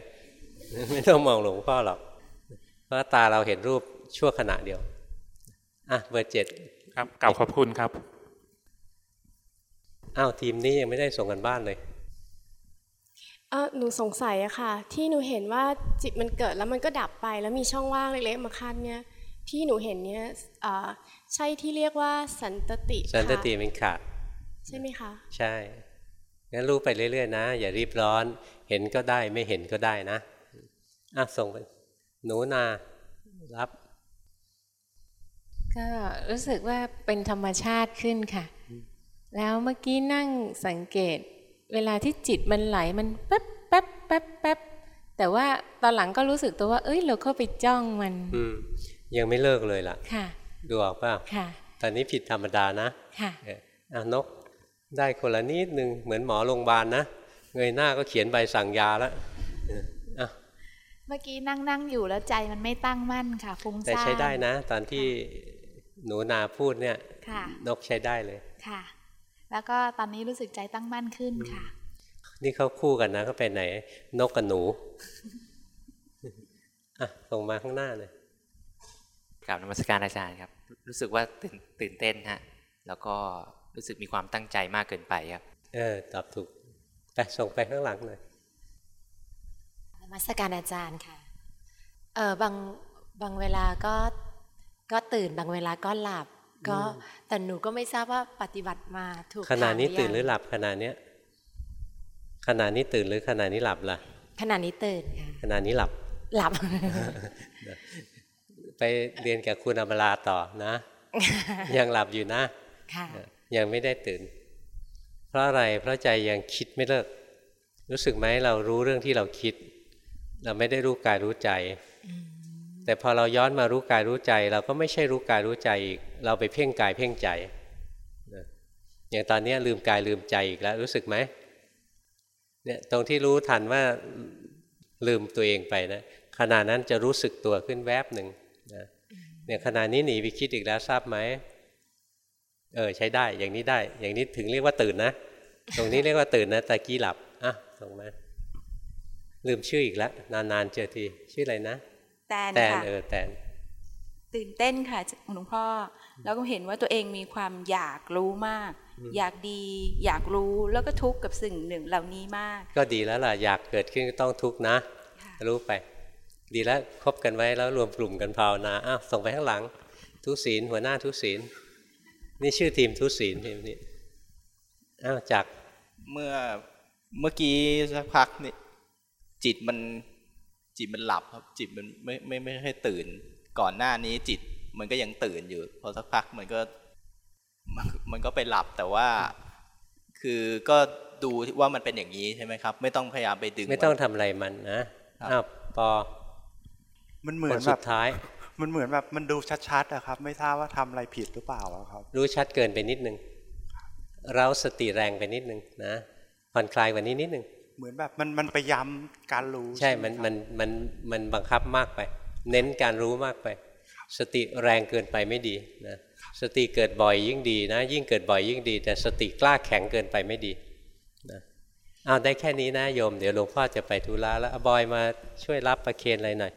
ไม่ต้องมองหลวงพ่อหรอก เพราะตาเราเห็นรูปชั่วขณะเดียว อะเบอร์เจ็ดครับกล่าวขอบคุณครับ อ้าวทีมนี้ยังไม่ได้ส่งกันบ้านเลยเออหนูสงสัยอะค่ะ ที่หนูเห็นว่าจิตมันเกิดแล้วมันก็ดับไปแล้วมีช่องว่างเล็กๆมาขั้นเนี่ยที่หนูเห็นเนี่ยเอ่อใช่ที่เรียกว่าสันตติสันตติค่ะมันขาดใช่ไหมคะ ใช่งั้นรู้ไปเรื่อยๆนะ อย่ารีบร้อน เห็นก็ได้ไม่เห็นก็ได้นะอะส่งไปหนูนารับ ก็รู้สึกว่าเป็นธรรมชาติขึ้นค่ะ แล้วเมื่อกี้นั่งสังเกต เวลาที่จิตมันไหลมันแป๊บแป๊บแป๊บแป๊บแต่ว่าตอนหลังก็รู้สึกตัวว่า เอ้ยเราเข้าไปจ้องมันอืมยังไม่เลิกเลยล่ะ ค่ะ ดูออกเปล่าค่ะ ตอนนี้ผิดธรรมดานะ ค่ะเอออะนกได้คนละนิดหนึ่งเหมือนหมอโรงพยาบาลนะเงยหน้าก็เขียนใบสั่งยาแล้วเอออะเมื่อกี้นั่งนั่งอยู่แล้วใจมันไม่ตั้งมั่นค่ะฟุ้งแต่ซ่านใช้ได้นะ ตอนที่หนูนาพูดเนี่ยค่ะนกใช้ได้เลยค่ะ แล้วก็ตอนนี้รู้สึกใจตั้งมั่นขึ้นค่ะ นี่เขาคู่กันนะเขาไปไหน นกกับหนูอะส่งมาข้างหน้าเลยกราบนมัสการอาจารย์ครับ รู้สึกว่าตื่นตื่นเต้นฮะ แล้วก็รู้สึกมีความตั้งใจมากเกินไปครับ เออตอบถูกไปส่งไปข้างหลังหน่อยนมัสการอาจารย์ค่ะ เออบางบางเวลาก็ก็ตื่นบางเวลาก็หลับ ก็อืมแต่หนูก็ไม่ทราบว่าปฏิบัติมาถูกขณะนี้ทางตื่นหรือยังหลับขณะเนี้ยขณะนี้ตื่นหรือขณะนี้หลับล่ะขณะนี้ตื่นค่ะขณะนี้หลับหลับ ไปเรียนกับคุณอมราต่อนะ ยังหลับอยู่นะค่ะยังไม่ได้ตื่น เพราะอะไรเพราะใจยังคิดไม่เลิก รู้สึกไหมเรารู้เรื่องที่เราคิด เราไม่ได้รู้กายรู้ใจ แต่พอเราย้อนมารู้กายรู้ใจ เราก็ไม่ใช่รู้กายรู้ใจอีกเราไปเพ่งกายเพ่งใจอย่างตอนนี้ลืมกายลืมใจอีกแล้วรู้สึกไหมเนี่ยตรงที่รู้ทันว่าลืมตัวเองไปนะขณะนั้นจะรู้สึกตัวขึ้นแวบหนึ่งนะเนี่ยขณะนี้หนีไปคิดอีกแล้วทราบไหมเออใช้ได้อย่างนี้ได้ อย่างนี้ถึงเรียกว่าตื่นนะ ตรงนี้เรียกว่าตื่นนะตะกี้หลับอะส่งมาลืมชื่ออีกแล้วนานๆเจอทีชื่ออะไรนะ แตนแตนค่ะเออแตนตื่นเต้นค่ะหลวงพ่อ แล้วก็เห็นว่าตัวเองมีความอยากรู้มากอืมอยากดี อยากรู้แล้วก็ทุกข์กับสิ่งหนึ่งเหล่านี้มาก ก็ดีแล้วล่ะอยากเกิดขึ้นก็ต้องทุกข์นะ รู้ไป ดีแล้วคบกันไว้แล้วรวมกลุ่มกันภาวนาอ้าวส่งไปข้างหลัง ทุศีลหัวหน้าทุศีลนี่ชื่อทีมทุศีลทีมนี้อ้าวจากเมื่อเมื่อกี้สักพักนี่จิตมัน จิตมันหลับครับจิตมันไม่ไม่ไม่ให้ตื่น ก่อนหน้านี้จิตมันก็ยังตื่นอยู่ พอสักพักมันก็มันมันก็ไปหลับแต่ว่า คือก็ดูว่ามันเป็นอย่างนี้ใช่ไหมครับ ไม่ต้องพยายามไปดึง ไม่ต้องทำอะไรมันนะอ้าวปอมันเหมือนคแบสุบดท้าย มันเหมือนแบบมันดูชัดๆอะครับ ไม่ทราบว่าทำอะไรผิดหรือเปล่าอะครับ รู้ชัดเกินไปนิดนึงเราสติแรงไปนิดนึงนะผ่อนคลายกว่านี้นิดนึง เหมือนแบบมันมันไปย้ำการรู้ ใช่ไหมันครับมันมันมันบังคับมากไป เน้นการรู้มากไป สติแรงเกินไปไม่ดีนะสติเกิดบ่อยยิ่งดีนะ ยิ่งเกิดบ่อยยิ่งดี แต่สติกล้าแข็งเกินไปไม่ดีนะเอาได้แค่นี้นะโยม เดี๋ยวหลวงพ่อจะไปธุระแล้วบอยมาช่วยรับประเคนอะไรหน่อย